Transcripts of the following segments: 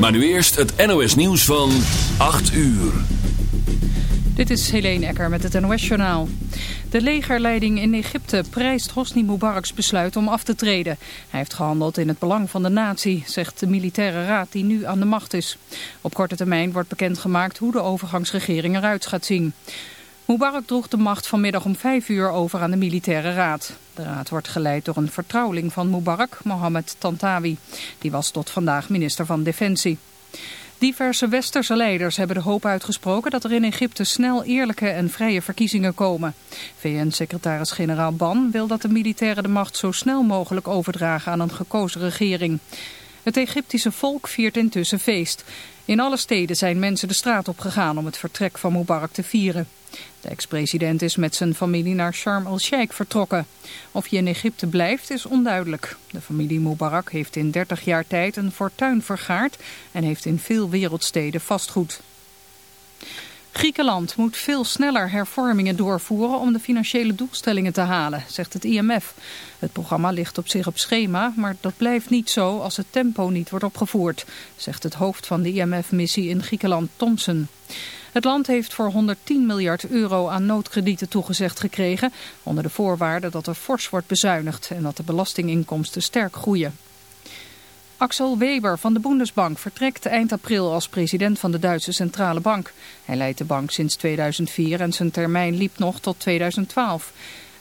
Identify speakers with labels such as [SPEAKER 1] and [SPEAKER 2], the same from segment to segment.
[SPEAKER 1] Maar nu eerst het NOS nieuws van 8 uur.
[SPEAKER 2] Dit is Helene Ecker met het NOS-journaal. De legerleiding in Egypte prijst Hosni Mubarak's besluit om af te treden. Hij heeft gehandeld in het belang van de natie, zegt de militaire raad die nu aan de macht is. Op korte termijn wordt bekendgemaakt hoe de overgangsregering eruit gaat zien. Mubarak droeg de macht vanmiddag om vijf uur over aan de militaire raad. De raad wordt geleid door een vertrouweling van Mubarak, Mohammed Tantawi. Die was tot vandaag minister van Defensie. Diverse westerse leiders hebben de hoop uitgesproken dat er in Egypte snel eerlijke en vrije verkiezingen komen. VN-secretaris-generaal Ban wil dat de militairen de macht zo snel mogelijk overdragen aan een gekozen regering. Het Egyptische volk viert intussen feest. In alle steden zijn mensen de straat op gegaan om het vertrek van Mubarak te vieren. De ex-president is met zijn familie naar Sharm el-Sheikh vertrokken. Of hij in Egypte blijft is onduidelijk. De familie Mubarak heeft in 30 jaar tijd een fortuin vergaard en heeft in veel wereldsteden vastgoed. Griekenland moet veel sneller hervormingen doorvoeren om de financiële doelstellingen te halen, zegt het IMF. Het programma ligt op zich op schema, maar dat blijft niet zo als het tempo niet wordt opgevoerd, zegt het hoofd van de IMF-missie in Griekenland, Thomson. Het land heeft voor 110 miljard euro aan noodkredieten toegezegd gekregen, onder de voorwaarde dat er fors wordt bezuinigd en dat de belastinginkomsten sterk groeien. Axel Weber van de Bundesbank vertrekt eind april als president van de Duitse Centrale Bank. Hij leidt de bank sinds 2004 en zijn termijn liep nog tot 2012.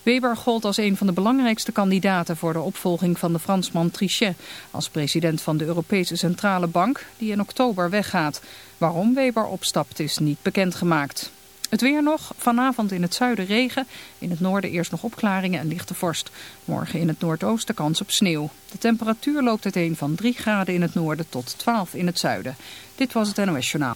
[SPEAKER 2] Weber gold als een van de belangrijkste kandidaten voor de opvolging van de Fransman Trichet als president van de Europese Centrale Bank die in oktober weggaat. Waarom Weber opstapt is niet bekendgemaakt. Het weer nog, vanavond in het zuiden regen, in het noorden eerst nog opklaringen en lichte vorst. Morgen in het noordoosten kans op sneeuw. De temperatuur loopt uiteen van 3 graden in het noorden tot 12 in het zuiden. Dit was het NOS Journaal.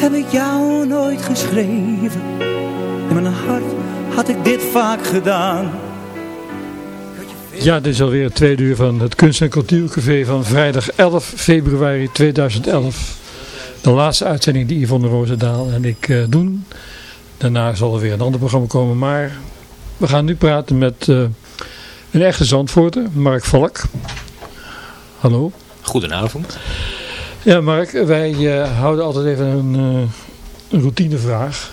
[SPEAKER 3] heb ik jou nooit geschreven. In mijn hart had ik dit vaak gedaan.
[SPEAKER 4] Ja, dit is alweer het tweede uur van het Kunst- en Cultuurcafé van vrijdag 11 februari 2011. De laatste uitzending die Yvonne Roosendaal en ik uh, doen. Daarna zal er weer een ander programma komen, maar we gaan nu praten met uh, een echte Zandvoorter, Mark Valk. Hallo.
[SPEAKER 5] Goedenavond.
[SPEAKER 4] Ja, Mark, wij uh, houden altijd even een, uh, een routinevraag.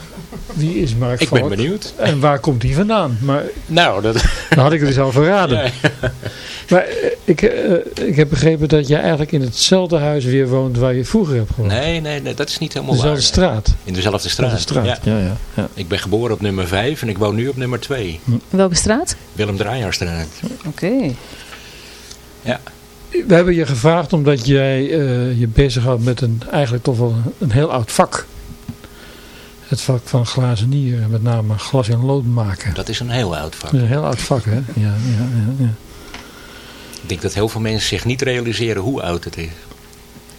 [SPEAKER 4] Wie is Mark
[SPEAKER 5] Ik
[SPEAKER 4] Valk?
[SPEAKER 5] ben benieuwd.
[SPEAKER 4] En waar komt hij vandaan? Maar,
[SPEAKER 5] nou, dat...
[SPEAKER 4] dat had ik het dus al verraden. Ja. Maar uh, ik, ik heb begrepen dat jij eigenlijk in hetzelfde huis weer woont waar je vroeger hebt gewoond.
[SPEAKER 5] Nee, nee, nee dat is niet helemaal
[SPEAKER 4] dezelfde
[SPEAKER 5] waar.
[SPEAKER 4] straat?
[SPEAKER 5] In dezelfde straat.
[SPEAKER 4] De straat, ja.
[SPEAKER 5] Ja.
[SPEAKER 4] Ja, ja,
[SPEAKER 5] Ik ben geboren op nummer 5 en ik woon nu op nummer 2.
[SPEAKER 6] Hm. Welke straat?
[SPEAKER 5] Willem Draaijaarstraat.
[SPEAKER 6] Oké. Okay.
[SPEAKER 5] Ja.
[SPEAKER 4] We hebben je gevraagd omdat jij uh, je bezighoudt met een eigenlijk toch wel een, heel oud vak. Het vak van glazenier, met name glas en lood maken.
[SPEAKER 5] Dat is een heel oud vak.
[SPEAKER 4] Dat is een heel oud vak, hè? Ja, ja, ja, ja.
[SPEAKER 5] Ik denk dat heel veel mensen zich niet realiseren hoe oud het is.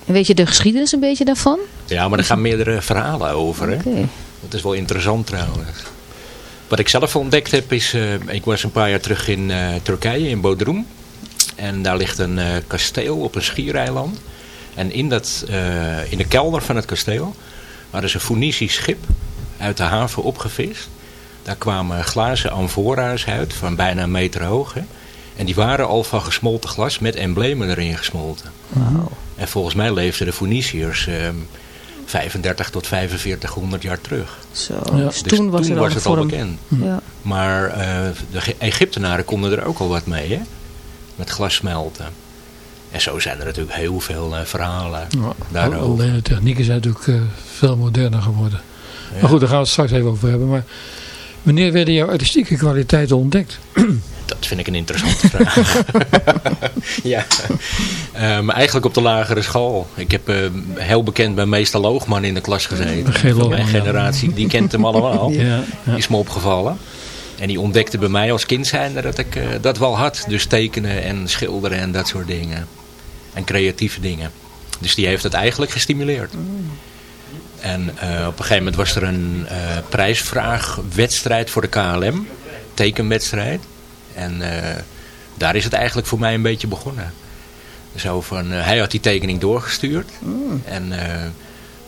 [SPEAKER 6] En weet je de geschiedenis een beetje daarvan?
[SPEAKER 5] Ja, maar er gaan meerdere verhalen over. Hè?
[SPEAKER 6] Okay.
[SPEAKER 5] Dat is wel interessant trouwens. Wat ik zelf ontdekt heb is, uh, ik was een paar jaar terug in uh, Turkije, in Bodrum. En daar ligt een uh, kasteel op een schiereiland. En in, dat, uh, in de kelder van het kasteel waren ze een Phoenicisch schip uit de haven opgevist. Daar kwamen glazen amfora's uit van bijna een meter hoog. Hè. En die waren al van gesmolten glas met emblemen erin gesmolten.
[SPEAKER 6] Wow.
[SPEAKER 5] En volgens mij leefden de Phoeniciërs uh, 35 tot 4500 jaar terug.
[SPEAKER 6] Zo.
[SPEAKER 4] Ja.
[SPEAKER 5] Dus
[SPEAKER 6] toen was,
[SPEAKER 5] toen was het al
[SPEAKER 6] vorm.
[SPEAKER 5] bekend.
[SPEAKER 6] Ja.
[SPEAKER 5] Maar de Egyptenaren konden er ook al wat mee, hè? Met glassmelten. En zo zijn er natuurlijk heel veel uh, verhalen
[SPEAKER 4] ja,
[SPEAKER 5] daarover.
[SPEAKER 4] Alleen de technieken zijn natuurlijk uh, veel moderner geworden. Ja. Maar goed, daar gaan we het straks even over hebben. Maar wanneer werden jouw artistieke kwaliteiten ontdekt?
[SPEAKER 5] Dat vind ik een interessante vraag. ja, um, eigenlijk op de lagere school. Ik heb uh, heel bekend bij meester Loogman in de klas gezeten. Mijn generatie, die kent hem allemaal.
[SPEAKER 4] ja,
[SPEAKER 5] ja. Is me opgevallen. En die ontdekte bij mij als kind zijnde dat ik dat wel had. Dus tekenen en schilderen en dat soort dingen. En creatieve dingen. Dus die heeft het eigenlijk gestimuleerd. En op een gegeven moment was er een prijsvraagwedstrijd voor de KLM. Tekenwedstrijd. En daar is het eigenlijk voor mij een beetje begonnen. Zo van, hij had die tekening doorgestuurd. Mm. En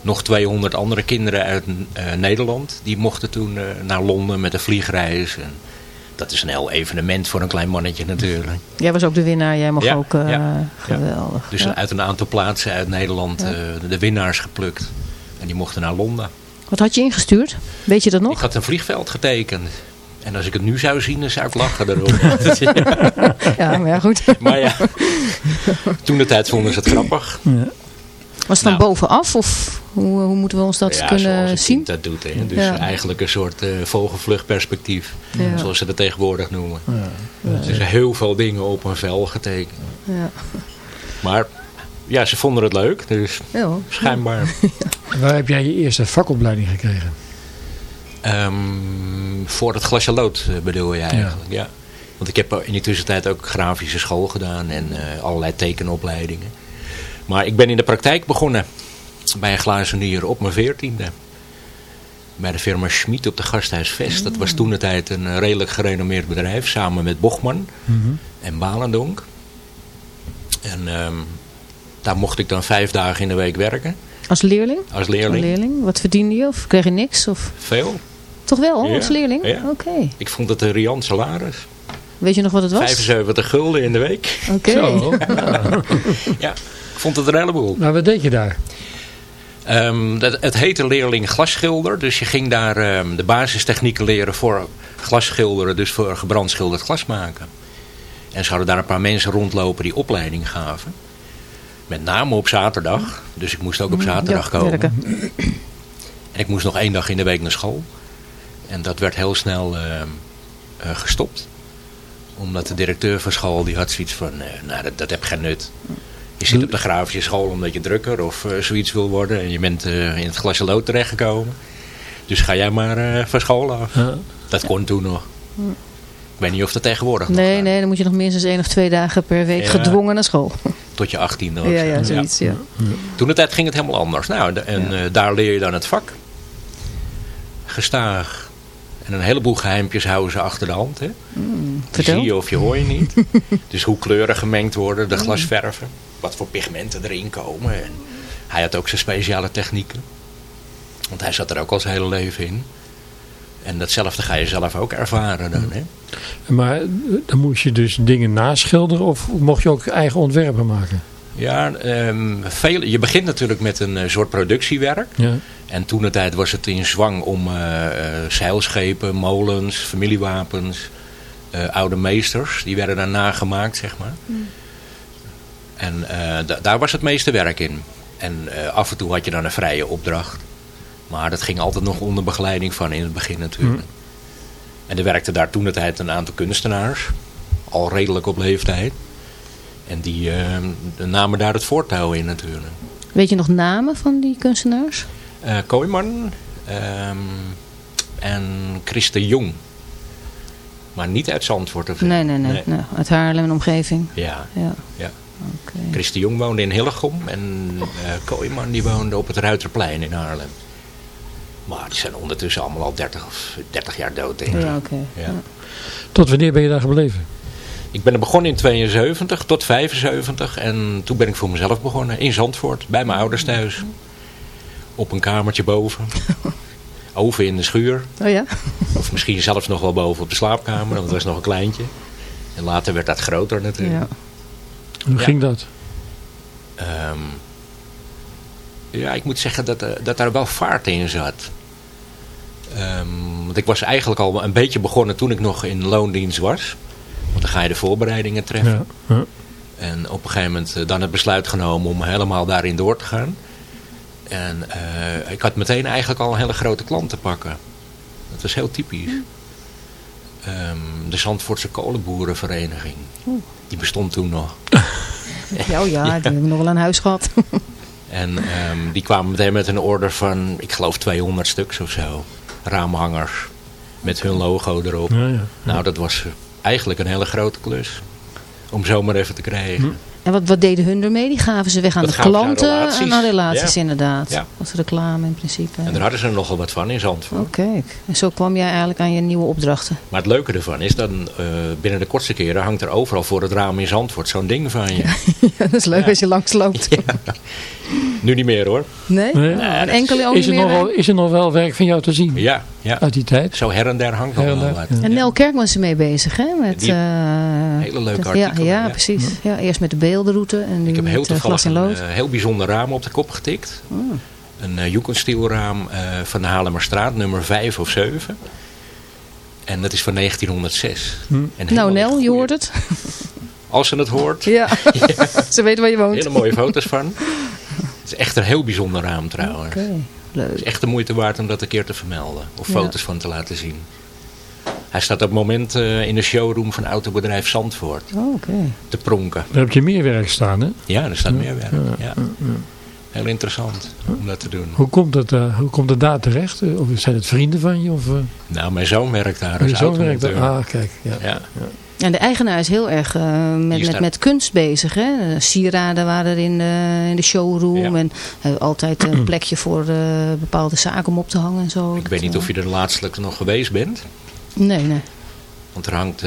[SPEAKER 5] nog 200 andere kinderen uit uh, Nederland. Die mochten toen naar Londen met een vliegreis. En dat is een heel evenement voor een klein mannetje natuurlijk.
[SPEAKER 6] Jij was ook de winnaar. Jij mag ook ja, geweldig.
[SPEAKER 5] Dus uit een aantal plaatsen uit Nederland de winnaars geplukt. En die mochten naar Londen.
[SPEAKER 6] Wat had je ingestuurd? Weet je dat nog?
[SPEAKER 5] Ik had een vliegveld getekend. En als ik het nu zou zien, dan zou ik lachen erom.
[SPEAKER 6] ja, maar ja, goed.
[SPEAKER 5] maar ja, toen de tijd vonden ze het grappig. Ja.
[SPEAKER 6] Was het dan nou. bovenaf? Of hoe, hoe, moeten we ons dat
[SPEAKER 5] ja,
[SPEAKER 6] kunnen zien?
[SPEAKER 5] dat doet. Hè. Dus eigenlijk een soort uh, vogelvluchtperspectief. Zoals ze dat tegenwoordig noemen. Er zijn heel veel dingen op een vel getekend. Maar ja, ze vonden het leuk. Dus schijnbaar.
[SPEAKER 4] Waar heb jij je eerste vakopleiding gekregen?
[SPEAKER 5] Um, voor het glasje lood eh, bedoel je eigenlijk, ja. Want ik heb in die tussentijd ook grafische school gedaan en uh, allerlei tekenopleidingen. Maar ik ben in de praktijk begonnen bij een glazenier op mijn veertiende. Bij de firma Schmid op de Gasthuisvest. Dat was toen de tijd een redelijk gerenommeerd bedrijf. Samen met Bochman mm en Balendonk. En um, daar mocht ik dan vijf dagen in de week werken.
[SPEAKER 6] Als leerling?
[SPEAKER 5] Als leerling. Als
[SPEAKER 6] leerling. Wat verdiende je? Of kreeg je niks? Of?
[SPEAKER 5] Veel.
[SPEAKER 6] Toch wel, als leerling?
[SPEAKER 5] Ja.
[SPEAKER 6] Oké.
[SPEAKER 5] Ik vond het een riant salaris.
[SPEAKER 6] Weet je nog wat het was?
[SPEAKER 5] 75 gulden in de week.
[SPEAKER 6] Oké.
[SPEAKER 5] ja, ik vond het een heleboel.
[SPEAKER 4] Maar wat deed je daar?
[SPEAKER 5] Um, dat, het heette leerling glasschilder. Dus je ging daar um, de basistechnieken leren voor glasschilderen. Dus voor gebrandschilderd glas maken. En ze hadden daar een paar mensen rondlopen die opleiding gaven. Met name op zaterdag. Dus ik moest ook op zaterdag ja, komen. Werken. En ik moest nog één dag in de week naar school. En dat werd heel snel uh, uh, gestopt. Omdat de directeur van school die had zoiets van, uh, nou dat, dat heb geen nut. Je zit op de grafische school omdat je drukker of zoiets wil worden. En je bent in het glasje lood terechtgekomen. Dus ga jij maar van school af. Ja. Dat kon toen nog. Ik weet niet of dat tegenwoordig
[SPEAKER 6] Nee,
[SPEAKER 5] nog
[SPEAKER 6] nee, dan moet je nog minstens één of twee dagen per week gedwongen naar school.
[SPEAKER 5] Tot je achttiende.
[SPEAKER 6] Ja, ja, zoiets, ja. ja.
[SPEAKER 5] Toen de tijd ging het helemaal anders. Nou, en daar leer je dan het vak. Gestaag en een heleboel geheimpjes houden ze achter de hand. Hè? Mm, zie je of je hoor je niet. dus hoe kleuren gemengd worden, de mm. glasverven. Wat voor pigmenten erin komen. En hij had ook zijn speciale technieken. Want hij zat er ook al zijn hele leven in. En datzelfde ga je zelf ook ervaren dan. Hè?
[SPEAKER 4] Maar dan moest je dus dingen naschilderen of mocht je ook eigen ontwerpen maken?
[SPEAKER 5] Ja, um, veel, je begint natuurlijk met een uh, soort productiewerk. Ja. En toen de tijd was het in zwang om uh, uh, zeilschepen, molens, familiewapens, oude meesters. Die werden daarna gemaakt, zeg maar. Mm. En daar was het meeste werk in. En af en toe had je dan een vrije opdracht. Maar dat ging altijd nog onder begeleiding van in het begin natuurlijk. Mm. En er werkte daar toen de tijd een aantal kunstenaars. Al redelijk op leeftijd. En die uh, namen daar het voortouw in natuurlijk.
[SPEAKER 6] Weet je nog namen van die kunstenaars?
[SPEAKER 5] Uh, Kooiman um, en Christe Jong. Maar niet uit Zandvoort of
[SPEAKER 6] nee, nee, nee, nee. Uit Haarlem en omgeving.
[SPEAKER 5] Ja. ja. ja. Okay. Jong woonde in Hillegom. En uh, Kooiman die woonde op het Ruiterplein in Haarlem. Maar die zijn ondertussen allemaal al 30, of 30 jaar dood. Denk ik.
[SPEAKER 6] Ja. Okay. Ja.
[SPEAKER 4] Tot wanneer ben je daar gebleven?
[SPEAKER 5] Ik ben er begonnen in 72 tot 75 en toen ben ik voor mezelf begonnen in Zandvoort, bij mijn ouders thuis. Op een kamertje boven. Oven in de schuur.
[SPEAKER 6] Oh ja?
[SPEAKER 5] Of misschien zelfs nog wel boven op de slaapkamer, want het was nog een kleintje. En later werd dat groter natuurlijk. Ja.
[SPEAKER 4] Hoe ging dat?
[SPEAKER 5] Um, ja, ik moet zeggen dat, uh, dat daar wel vaart in zat. Um, want ik was eigenlijk al een beetje begonnen toen ik nog in loondienst was. Want dan ga je de voorbereidingen treffen. Ja. Ja. En op een gegeven moment uh, dan het besluit genomen om helemaal daarin door te gaan. En uh, ik had meteen eigenlijk al een hele grote klant te pakken. Dat was heel typisch. Um, de Zandvoortse kolenboerenvereniging. Oeh. Die bestond toen nog.
[SPEAKER 6] ja, oh ja, die hebben nog wel een huis gehad.
[SPEAKER 5] en um, die kwamen meteen met een order van, ik geloof 200 stuks of zo. Raamhangers. Met hun logo erop.
[SPEAKER 4] Ja, ja.
[SPEAKER 5] Nou, dat was eigenlijk een hele grote klus. Om zomaar even te krijgen.
[SPEAKER 6] En wat, wat deden hun ermee? Die gaven ze weg aan
[SPEAKER 5] Dat
[SPEAKER 6] de
[SPEAKER 5] aan
[SPEAKER 6] klanten
[SPEAKER 5] relaties.
[SPEAKER 6] en aan relaties
[SPEAKER 5] Ja.
[SPEAKER 6] inderdaad.
[SPEAKER 5] Ja.
[SPEAKER 6] Als reclame in principe.
[SPEAKER 5] En daar hadden ze er nogal wat van in Zandvoort.
[SPEAKER 6] Oké. En zo kwam jij eigenlijk aan je nieuwe opdrachten.
[SPEAKER 5] Maar het leuke ervan is, dan eh, binnen de kortste keren hangt er overal voor het raam in Zandvoort zo'n ding van je.
[SPEAKER 6] Ja, dat is leuk als je langs loopt.
[SPEAKER 5] Nu niet meer hoor.
[SPEAKER 6] Nee?
[SPEAKER 4] Nee?
[SPEAKER 6] En enkele ook
[SPEAKER 4] Is er,
[SPEAKER 6] niet
[SPEAKER 4] nog
[SPEAKER 6] meer.
[SPEAKER 4] wel, is er nog wel werk van jou te zien
[SPEAKER 5] Ja, ja.
[SPEAKER 4] uit die tijd?
[SPEAKER 5] Zo her en der hangt
[SPEAKER 4] Her en
[SPEAKER 5] wel
[SPEAKER 4] der, ja.
[SPEAKER 6] En Nel Kerkman is ermee bezig, hè? Met,
[SPEAKER 5] Die-
[SPEAKER 6] eh,
[SPEAKER 5] hele leuke
[SPEAKER 6] ja,
[SPEAKER 5] artikelen,
[SPEAKER 6] Ja,
[SPEAKER 5] ja.
[SPEAKER 6] precies. Ja, eerst met de beeldenroute en nu
[SPEAKER 5] Ik heb heel
[SPEAKER 6] eh,
[SPEAKER 5] toevallig een eh, heel bijzonder raam op de kop getikt.
[SPEAKER 6] Oh.
[SPEAKER 5] Een uh, eh, van de Halemerstraat, nummer 5 of 7. En dat is van 1906.
[SPEAKER 4] Hm.
[SPEAKER 5] En
[SPEAKER 6] nou Nel, je hoort het.
[SPEAKER 5] Als ze het hoort,
[SPEAKER 6] Ja, ze weten waar je woont.
[SPEAKER 5] hele mooie foto's van. Het is echt een heel bijzonder raam trouwens.
[SPEAKER 6] Oké,
[SPEAKER 5] Het
[SPEAKER 6] leuk.
[SPEAKER 5] is echt de moeite waard om dat een keer te vermelden. Of
[SPEAKER 6] Ja.
[SPEAKER 5] foto's van te laten zien. Hij staat op het moment eh, in de showroom van autobedrijf Zandvoort.
[SPEAKER 6] Oh, Oké.
[SPEAKER 5] Te pronken.
[SPEAKER 4] Daar heb je meer werk staan, hè?
[SPEAKER 5] Ja, er staat meer werk. Ja. Heel interessant om dat te doen.
[SPEAKER 4] Hoe komt het, eh, hoe komt het daar terecht? Of zijn het vrienden van je? Of, eh,
[SPEAKER 5] Nou, mijn zoon werkt daar als
[SPEAKER 4] je zoon werkt daar? Ah, kijk. Ja.
[SPEAKER 6] En de eigenaar is heel erg eh, met, met, met kunst bezig. Hè? Eh, Sieraden waren er in de, in de showroom.
[SPEAKER 5] Ja.
[SPEAKER 6] En eh, altijd een plekje voor bepaalde zaken om op te hangen en zo.
[SPEAKER 5] Ik weet niet of je er laatstelijk nog geweest bent.
[SPEAKER 6] Nee, nee.
[SPEAKER 5] Want er hangt,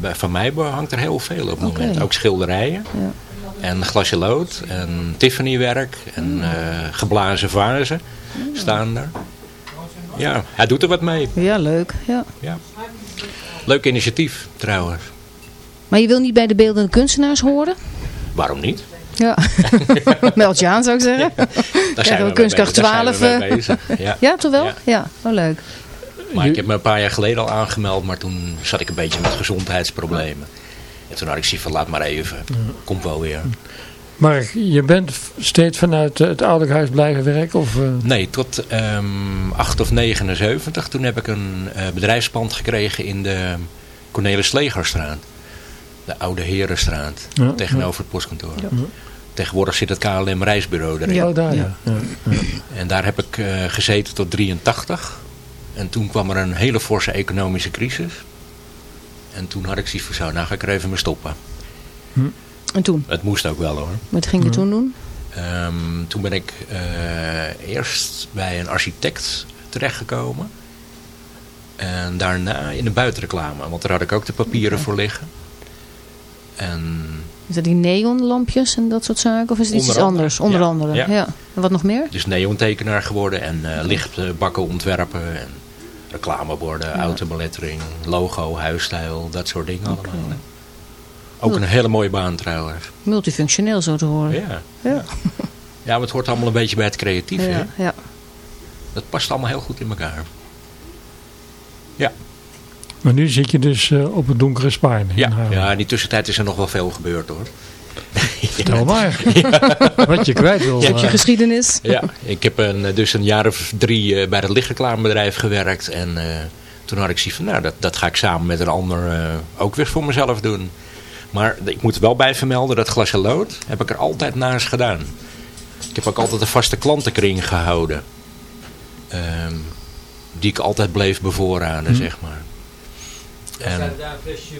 [SPEAKER 5] van mij hangt er heel veel op het moment. Ook schilderijen.
[SPEAKER 6] Ja.
[SPEAKER 5] En glasje lood. En Tiffany-werk. En eh, geblazen vazen staan er. Ja, hij doet er wat mee.
[SPEAKER 6] Ja, leuk. Ja.
[SPEAKER 5] Ja. Leuk initiatief trouwens.
[SPEAKER 6] Maar je wil niet bij de beeldende kunstenaars horen?
[SPEAKER 5] Waarom niet?
[SPEAKER 6] Ja. Meld je aan, zou ik zeggen.
[SPEAKER 5] Daar
[SPEAKER 6] Krijgen we
[SPEAKER 5] mee
[SPEAKER 6] kunstkracht
[SPEAKER 5] bezig, daar zijn
[SPEAKER 6] 12,
[SPEAKER 5] we mee
[SPEAKER 6] eh.
[SPEAKER 5] bezig. Ja.
[SPEAKER 6] Ja, toch wel?
[SPEAKER 5] Ja.
[SPEAKER 6] Ja. Oh, leuk.
[SPEAKER 5] Maar ik heb me een paar jaar geleden al aangemeld, maar toen zat ik een beetje met gezondheidsproblemen. En toen had ik zoiets van, laat maar even. Komt wel weer.
[SPEAKER 4] Maar je bent steeds vanuit eh, het ouderlijk huis blijven werken? Of, eh,
[SPEAKER 5] Nee, tot ehm 8 of 79. Toen heb ik een eh, bedrijfspand gekregen in de Cornelis Legerstraat. De Oude Herenstraat.
[SPEAKER 4] Ja,
[SPEAKER 5] tegenover het postkantoor. Tegenwoordig zit het KLM reisbureau erin.
[SPEAKER 4] ja, daar ja. ja. ja.
[SPEAKER 5] En daar heb ik eh, gezeten tot 83. En toen kwam er een hele forse economische crisis. En toen had ik zoiets van zo, nou ga ik er even mee stoppen.
[SPEAKER 6] En toen?
[SPEAKER 5] Het moest ook wel hoor.
[SPEAKER 6] Wat ging je toen doen?
[SPEAKER 5] Ehm, toen ben ik eh, eerst bij een architect terechtgekomen. En daarna in de buitenreclame. Want daar had ik ook de papieren voor liggen. En
[SPEAKER 6] Is dat die neonlampjes en dat soort zaken? Of is het iets
[SPEAKER 5] andere,
[SPEAKER 6] anders? Onder
[SPEAKER 5] ja.
[SPEAKER 6] andere, ja.
[SPEAKER 5] Ja.
[SPEAKER 6] En wat nog meer?
[SPEAKER 5] dus neontekenaar geworden. En eh, lichtbakken ontwerpen. En reclameborden, autobelettering, logo, huisstijl. Dat soort dingen allemaal. hè. Ook een hele mooie baan trouwens.
[SPEAKER 6] Multifunctioneel zo te horen.
[SPEAKER 5] Ja.
[SPEAKER 6] Ja.
[SPEAKER 5] Ja, maar het hoort allemaal een beetje bij het creatieve. hè?
[SPEAKER 6] Ja, ja.
[SPEAKER 5] Dat past allemaal heel goed in elkaar. Ja.
[SPEAKER 4] Maar nu zit je dus eh, op het donkere Spaan. in
[SPEAKER 5] Ja, ja, in die tussentijd is er nog wel veel gebeurd hoor.
[SPEAKER 4] Vertel maar. Wat je kwijt wil. Eh,
[SPEAKER 6] geschiedenis.
[SPEAKER 5] Ja, ik heb een, eh, dus een jaar of drie eh, bij het lichtreclamebedrijf gewerkt. En eh, toen had ik zoiets van, nou dat, dat ga ik samen met een ander eh, ook weer voor mezelf doen. Maar ik moet er wel bij vermelden, dat glasje lood heb ik er altijd naast gedaan. Ik heb ook altijd een vaste klantenkring gehouden. Ehm, die ik altijd bleef bevoorraden, zeg maar. En,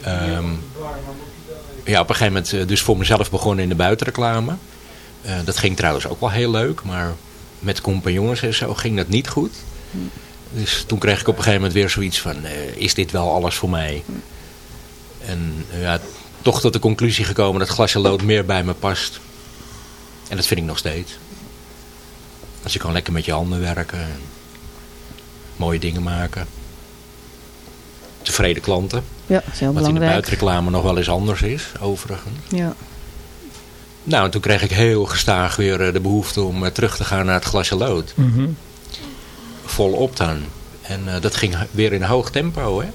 [SPEAKER 5] ehm, ja, op een gegeven moment eh, dus voor mezelf begonnen in de buitenreclame. Eh, dat ging trouwens ook wel heel leuk, maar met compagnons en zo ging dat niet goed. Dus toen kreeg ik op een gegeven moment weer zoiets van, eh, is dit wel alles voor mij? En eh, ja, toch tot de conclusie gekomen dat glas en lood meer bij me past. En dat vind ik nog steeds. Als je kan lekker met je handen werken. En mooie dingen maken. Tevreden klanten.
[SPEAKER 6] Ja, dat is heel
[SPEAKER 5] Wat in de
[SPEAKER 6] belangrijk.
[SPEAKER 5] buitenreclame nog wel eens anders is, overigens.
[SPEAKER 6] Ja.
[SPEAKER 5] Nou, en toen kreeg ik heel gestaag weer eh, de behoefte om eh, terug te gaan naar het glasje lood.
[SPEAKER 4] mhm.
[SPEAKER 5] Volop dan. En eh, dat ging weer in hoog tempo, hè. En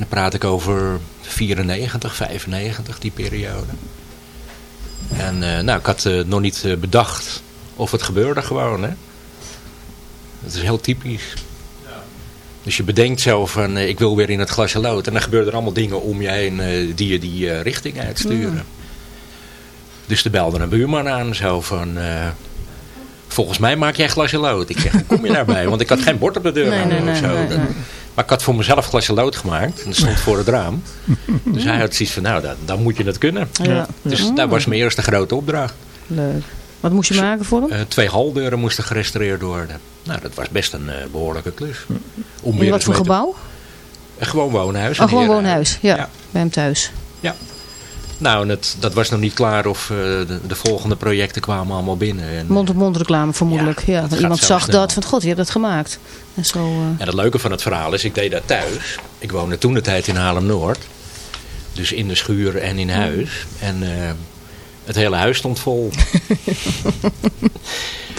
[SPEAKER 5] dan praat ik over 94, 95, die periode. En eh, nou, ik had eh, nog niet eh, bedacht of het gebeurde gewoon, hè. Dat is heel typisch. Dus je bedenkt zo van, ik wil weer in het glasje lood. En dan gebeuren er allemaal dingen om je heen die je die richting uitsturen. Dus er belde een buurman aan, zo van... volgens mij maak jij glasje lood. Ik zeg, hoe kom je daarbij? Want ik had geen bord op de deur
[SPEAKER 6] Nee,
[SPEAKER 5] hangen
[SPEAKER 6] nee,
[SPEAKER 5] of
[SPEAKER 6] nee,
[SPEAKER 5] zo.
[SPEAKER 6] nee.
[SPEAKER 5] Maar ik had voor mezelf glasje lood gemaakt. En dat stond voor het raam. Dus hij had zoiets van, nou, dan, dan moet je het kunnen.
[SPEAKER 6] Ja.
[SPEAKER 5] Dus dat was mijn eerste grote opdracht.
[SPEAKER 6] Leuk. Wat moest je maken voor hem?
[SPEAKER 5] Eh, twee haldeuren moesten gerestaureerd worden. Nou, dat was best een eh, behoorlijke klus. Om
[SPEAKER 6] In wat voor
[SPEAKER 5] te-
[SPEAKER 6] gebouw?
[SPEAKER 5] Een gewoon woonhuis.
[SPEAKER 6] Oh,
[SPEAKER 5] een
[SPEAKER 6] gewoon woonhuis. Ja,
[SPEAKER 5] Ja.
[SPEAKER 6] bij hem thuis.
[SPEAKER 5] Nou, en het, dat was nog niet klaar of eh, de, de volgende projecten kwamen allemaal binnen. En,
[SPEAKER 6] Mond-op-mond reclame vermoedelijk.
[SPEAKER 5] Ja,
[SPEAKER 6] Ja, want iemand zag
[SPEAKER 5] snel.
[SPEAKER 6] dat van, god, je hebt dat gemaakt. En zo... eh,
[SPEAKER 5] En het leuke van het verhaal is, ik deed dat thuis. Ik woonde toen de tijd in Haarlem-Noord. Dus in de schuur en in huis. En eh, het hele huis stond vol.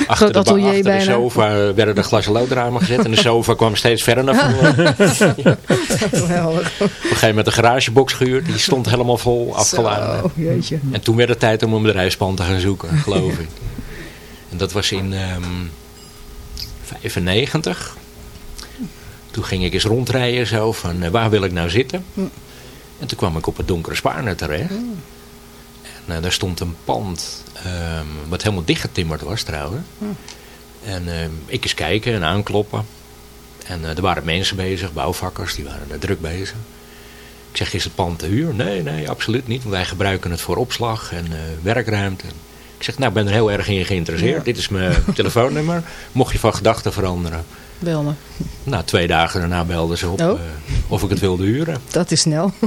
[SPEAKER 5] achter de, achter de
[SPEAKER 6] bijna.
[SPEAKER 5] sofa werden de glazen loodramen gezet. En de sofa kwam steeds verder naar voren.
[SPEAKER 6] Geweldig.
[SPEAKER 5] Op een gegeven moment de garagebox gehuurd. Die stond helemaal vol afgeladen.
[SPEAKER 6] Zo.
[SPEAKER 5] En toen werd het tijd om een bedrijfspand te gaan zoeken, geloof ik. En dat was in ehm 95. Toen ging ik eens rondrijden zo van eh, waar wil ik nou zitten. En toen kwam ik op het donkere Spaarne terecht. En eh, daar stond een pand ehm, wat helemaal dichtgetimmerd was trouwens. En ehm, ik eens kijken en aankloppen. En eh, er waren mensen bezig, bouwvakkers, die waren er druk bezig. Ik zeg, is het pand te huur? Nee, nee, absoluut niet. Want wij gebruiken het voor opslag en eh, werkruimte. Ik zeg, nou, ik ben er heel erg in geïnteresseerd.
[SPEAKER 6] Ja.
[SPEAKER 5] Dit is mijn telefoonnummer. Mocht je van gedachten veranderen.
[SPEAKER 6] Bel me.
[SPEAKER 5] Nou, twee dagen daarna belden ze op
[SPEAKER 6] Oh.
[SPEAKER 5] eh, of ik het wilde huren.
[SPEAKER 6] Dat is snel.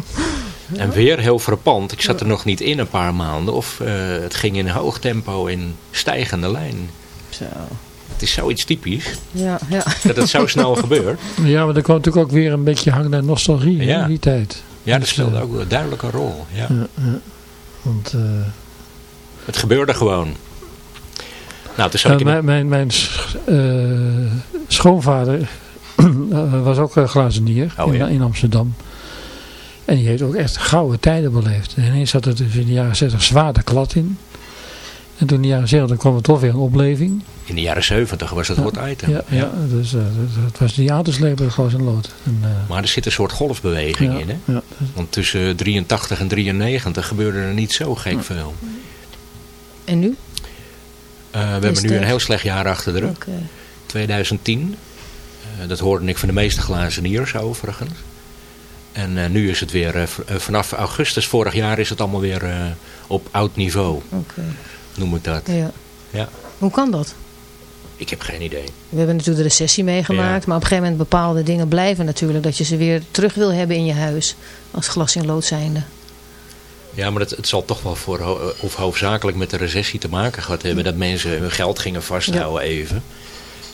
[SPEAKER 5] En weer heel frappant. Ik zat er nog niet in een paar maanden. Of eh, het ging in hoog tempo in stijgende lijn.
[SPEAKER 6] Zo.
[SPEAKER 5] Het is zoiets typisch
[SPEAKER 6] Ja, ja.
[SPEAKER 5] dat het zo snel gebeurt.
[SPEAKER 4] Ja, maar er kwam natuurlijk ook weer een beetje hang naar nostalgie
[SPEAKER 5] Ja.
[SPEAKER 4] in die tijd.
[SPEAKER 5] Ja, dat speelde ook een duidelijke rol. Ja.
[SPEAKER 4] Ja, ja. Want eh,
[SPEAKER 5] Het gebeurde gewoon. Nou, het is ook in
[SPEAKER 4] mijn, mijn, mijn eh, schoonvader eh, was ook uh, glazenier
[SPEAKER 5] Oh,
[SPEAKER 4] in,
[SPEAKER 5] ja.
[SPEAKER 4] in Amsterdam. En die heeft ook echt gouden tijden beleefd. En ineens zat er dus in de jaren 60 zwaar de klad in. En toen in de jaren 70 kwam er toch weer een opleving.
[SPEAKER 5] in de jaren 70 was het hot item.
[SPEAKER 4] Ja, ja. dus eh, dat- dat was te slepen, glas en lood. En, eh,
[SPEAKER 5] Maar er zit een soort golfbeweging
[SPEAKER 4] ja,
[SPEAKER 5] in. Hè?
[SPEAKER 4] ja,
[SPEAKER 5] Want tussen 83 en 93 gebeurde er niet zo gek veel.
[SPEAKER 6] En nu?
[SPEAKER 5] Eh, we hebben nu
[SPEAKER 6] de-
[SPEAKER 5] een heel slecht jaar achter de rug.
[SPEAKER 6] Oké.
[SPEAKER 5] 2010. Eh, dat hoorde ik van de meeste glazeniers overigens. En eh, nu is het weer, eh, vanaf augustus vorig jaar is het allemaal weer op oud niveau,
[SPEAKER 6] Oké.
[SPEAKER 5] noem ik dat.
[SPEAKER 6] Ja.
[SPEAKER 5] Ja.
[SPEAKER 6] Hoe kan dat?
[SPEAKER 5] Ik heb geen idee.
[SPEAKER 6] We hebben natuurlijk de recessie meegemaakt. Maar op een gegeven moment bepaalde dingen blijven natuurlijk. Dat je ze weer terug wil hebben in je huis. Als glas in lood zijnde.
[SPEAKER 5] Ja, maar het, het zal toch wel voor, of hoofdzakelijk met de recessie te maken gehad hebben. Dat mensen hun geld gingen vasthouden even.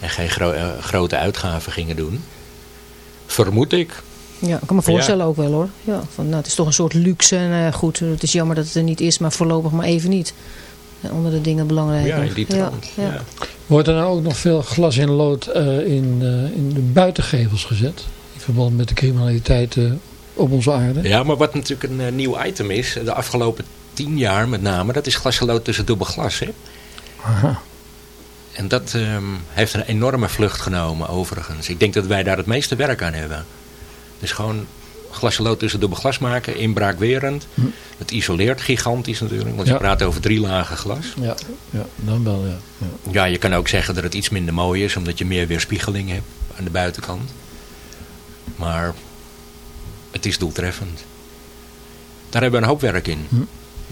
[SPEAKER 5] En geen gro- eh, grote uitgaven gingen doen. Vermoed ik.
[SPEAKER 6] Ja, ik kan me voorstellen ook wel hoor. Ja, van, nou, het is toch een soort luxe. En eh, goed, het is jammer dat het er niet is. Maar voorlopig maar even niet. Onder de dingen belangrijk.
[SPEAKER 5] Ja, in die
[SPEAKER 6] Ja,
[SPEAKER 5] trant.
[SPEAKER 6] ja.
[SPEAKER 5] Ja.
[SPEAKER 4] Wordt er nou ook nog veel glas in lood eh, in, eh, in de buitengevels gezet? In verband met de criminaliteit op onze aarde?
[SPEAKER 5] Ja, maar wat natuurlijk een nieuw item is, de afgelopen tien jaar met name, dat is glasgelood tussen dubbel glas. Hè?
[SPEAKER 4] Aha.
[SPEAKER 5] En dat ehm, heeft een enorme vlucht genomen overigens. Ik denk dat wij daar het meeste werk aan hebben. Dus gewoon glasgelood tussen dubbel glas maken, inbraakwerend. Het isoleert gigantisch natuurlijk, want
[SPEAKER 4] Ja.
[SPEAKER 5] je praat over drie lagen glas.
[SPEAKER 4] Ja, ja, dan wel, ja. ja.
[SPEAKER 5] Ja, je kan ook zeggen dat het iets minder mooi is, omdat je meer weerspiegeling hebt aan de buitenkant. Maar het is doeltreffend. Daar hebben we een hoop werk in.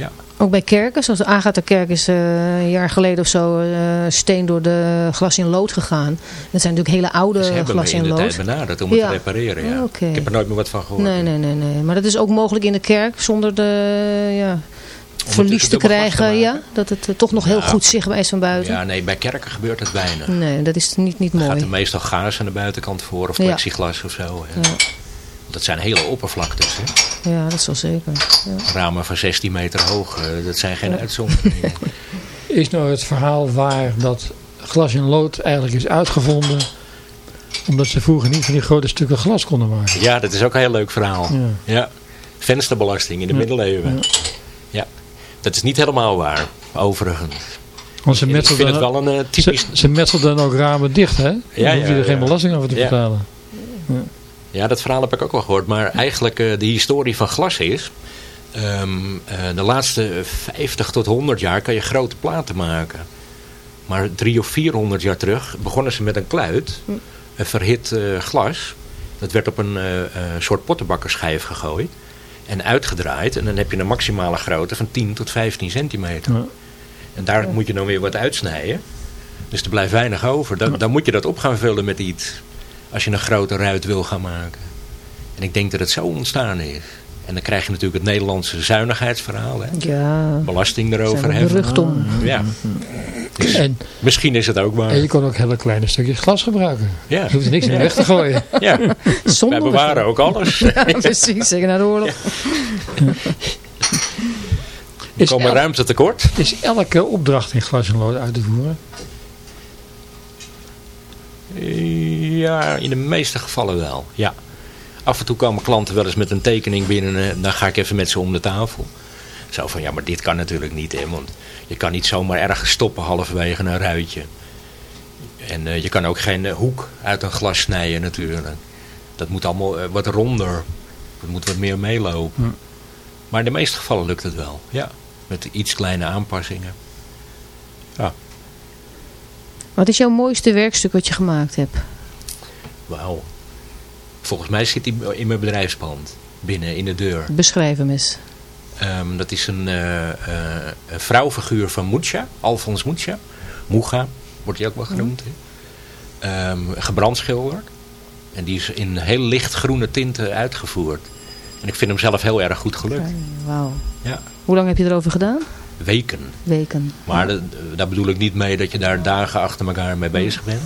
[SPEAKER 5] Ja.
[SPEAKER 6] Ook bij kerken, zoals de Agatha-kerk is eh, een jaar geleden of zo eh, steen door de glas in lood gegaan. Dat zijn natuurlijk hele oude
[SPEAKER 5] Ze hebben me
[SPEAKER 6] glas
[SPEAKER 5] in
[SPEAKER 6] in
[SPEAKER 5] de
[SPEAKER 6] lood.
[SPEAKER 5] tijd benaderd om het
[SPEAKER 6] Ja.
[SPEAKER 5] te repareren. Ja.
[SPEAKER 6] Oké.
[SPEAKER 5] Ik heb er nooit meer wat van gehoord.
[SPEAKER 6] Nee, nee, nee, nee. Maar dat is ook mogelijk in de kerk zonder de ja, verlies te
[SPEAKER 5] glas
[SPEAKER 6] krijgen. ja, dat het eh, toch nog heel
[SPEAKER 5] Ja.
[SPEAKER 6] goed zichtbaar is van buiten.
[SPEAKER 5] Ja, nee, bij kerken gebeurt het weinig.
[SPEAKER 6] Nee, dat is niet, niet
[SPEAKER 5] Er gaat
[SPEAKER 6] mooi.
[SPEAKER 5] er meestal gaas aan de buitenkant voor of
[SPEAKER 6] Ja.
[SPEAKER 5] plexiglas of zo.
[SPEAKER 6] Ja.
[SPEAKER 5] Dat zijn hele oppervlaktes. Hè.
[SPEAKER 6] Ja, dat is wel zeker. Ja.
[SPEAKER 5] Ramen van 16 meter hoog, eh, dat zijn geen uitzonderingen.
[SPEAKER 4] Is nou het verhaal waar dat glas in lood eigenlijk is uitgevonden omdat ze vroeger niet van die grote stukken glas konden maken?
[SPEAKER 5] ja, dat is ook een heel leuk verhaal.
[SPEAKER 4] Ja.
[SPEAKER 5] Ja. Vensterbelasting in de
[SPEAKER 4] Ja.
[SPEAKER 5] middeleeuwen. Ja. Dat is niet helemaal waar, overigens.
[SPEAKER 4] Want ze
[SPEAKER 5] Ik vind
[SPEAKER 4] metselden,
[SPEAKER 5] het wel een eh, typisch...
[SPEAKER 4] ze, ze metselden ook ramen dicht, hè? Dan
[SPEAKER 5] Ja,
[SPEAKER 4] hoef je
[SPEAKER 5] ja,
[SPEAKER 4] er geen belasting over te
[SPEAKER 5] Ja.
[SPEAKER 4] betalen.
[SPEAKER 5] Ja, dat verhaal heb ik ook wel gehoord. Maar eigenlijk eh, de historie van glas is... ehm, eh, de laatste 50 tot 100 jaar kan je grote platen maken. Maar drie of 400 jaar terug begonnen ze met een kluit. Een verhit eh, glas. Dat werd op een soort pottenbakkerschijf gegooid. En uitgedraaid. En dan heb je een maximale grootte van 10 tot 15 centimeter. Ja. En daar moet je dan weer wat uitsnijden. Dus er blijft weinig over. Dan, dan moet je dat op gaan vullen met iets. Als je een grote ruit wil gaan maken. En ik denk dat het zo ontstaan is. En dan krijg je natuurlijk het Nederlandse zuinigheidsverhaal. Hè?
[SPEAKER 6] Ja.
[SPEAKER 5] Belasting erover hebben.
[SPEAKER 6] om.
[SPEAKER 5] Ja. Dus en, misschien is het ook waar.
[SPEAKER 4] En je kon ook hele kleine stukjes glas gebruiken. Ja. Je hoeft niks meer weg te gooien.
[SPEAKER 5] Ja. Wij bewaren ook alles. Ja,
[SPEAKER 6] precies. Zeker naar de oorlog. Ja.
[SPEAKER 5] Er komen ruimte tekort.
[SPEAKER 4] Is elke opdracht in glas en lood uit te voeren?
[SPEAKER 5] Ja, in de meeste gevallen wel. Ja. Af en toe komen klanten wel eens met een tekening binnen. Eh, dan ga ik even met ze om de tafel. Zo van, ja, maar dit kan natuurlijk niet. Hè, want je kan niet zomaar ergens stoppen halverwege een ruitje. En uh, je kan ook geen uh, hoek uit een glas snijden natuurlijk. Dat moet allemaal uh, wat ronder. Dat moet wat meer meelopen. Hm. Maar in de meeste gevallen lukt het wel. Ja, met iets kleine aanpassingen. Ja.
[SPEAKER 6] Wat is jouw mooiste werkstuk wat je gemaakt hebt?
[SPEAKER 5] Wauw. Volgens mij zit hij in mijn bedrijfspand. Binnen, in de deur.
[SPEAKER 6] Beschrijf hem eens.
[SPEAKER 5] Um, dat is een, uh, uh, een vrouwfiguur van Mucha. Alfons Mucha. Muga wordt hij ook wel genoemd. Um, gebrandschilderd. En die is in heel lichtgroene tinten uitgevoerd. En ik vind hem zelf heel erg goed gelukt.
[SPEAKER 6] Wauw. Ja. Hoe lang heb je erover gedaan?
[SPEAKER 5] Weken.
[SPEAKER 6] Weken.
[SPEAKER 5] Maar ja. daar bedoel ik niet mee dat je daar dagen achter elkaar mee bezig bent.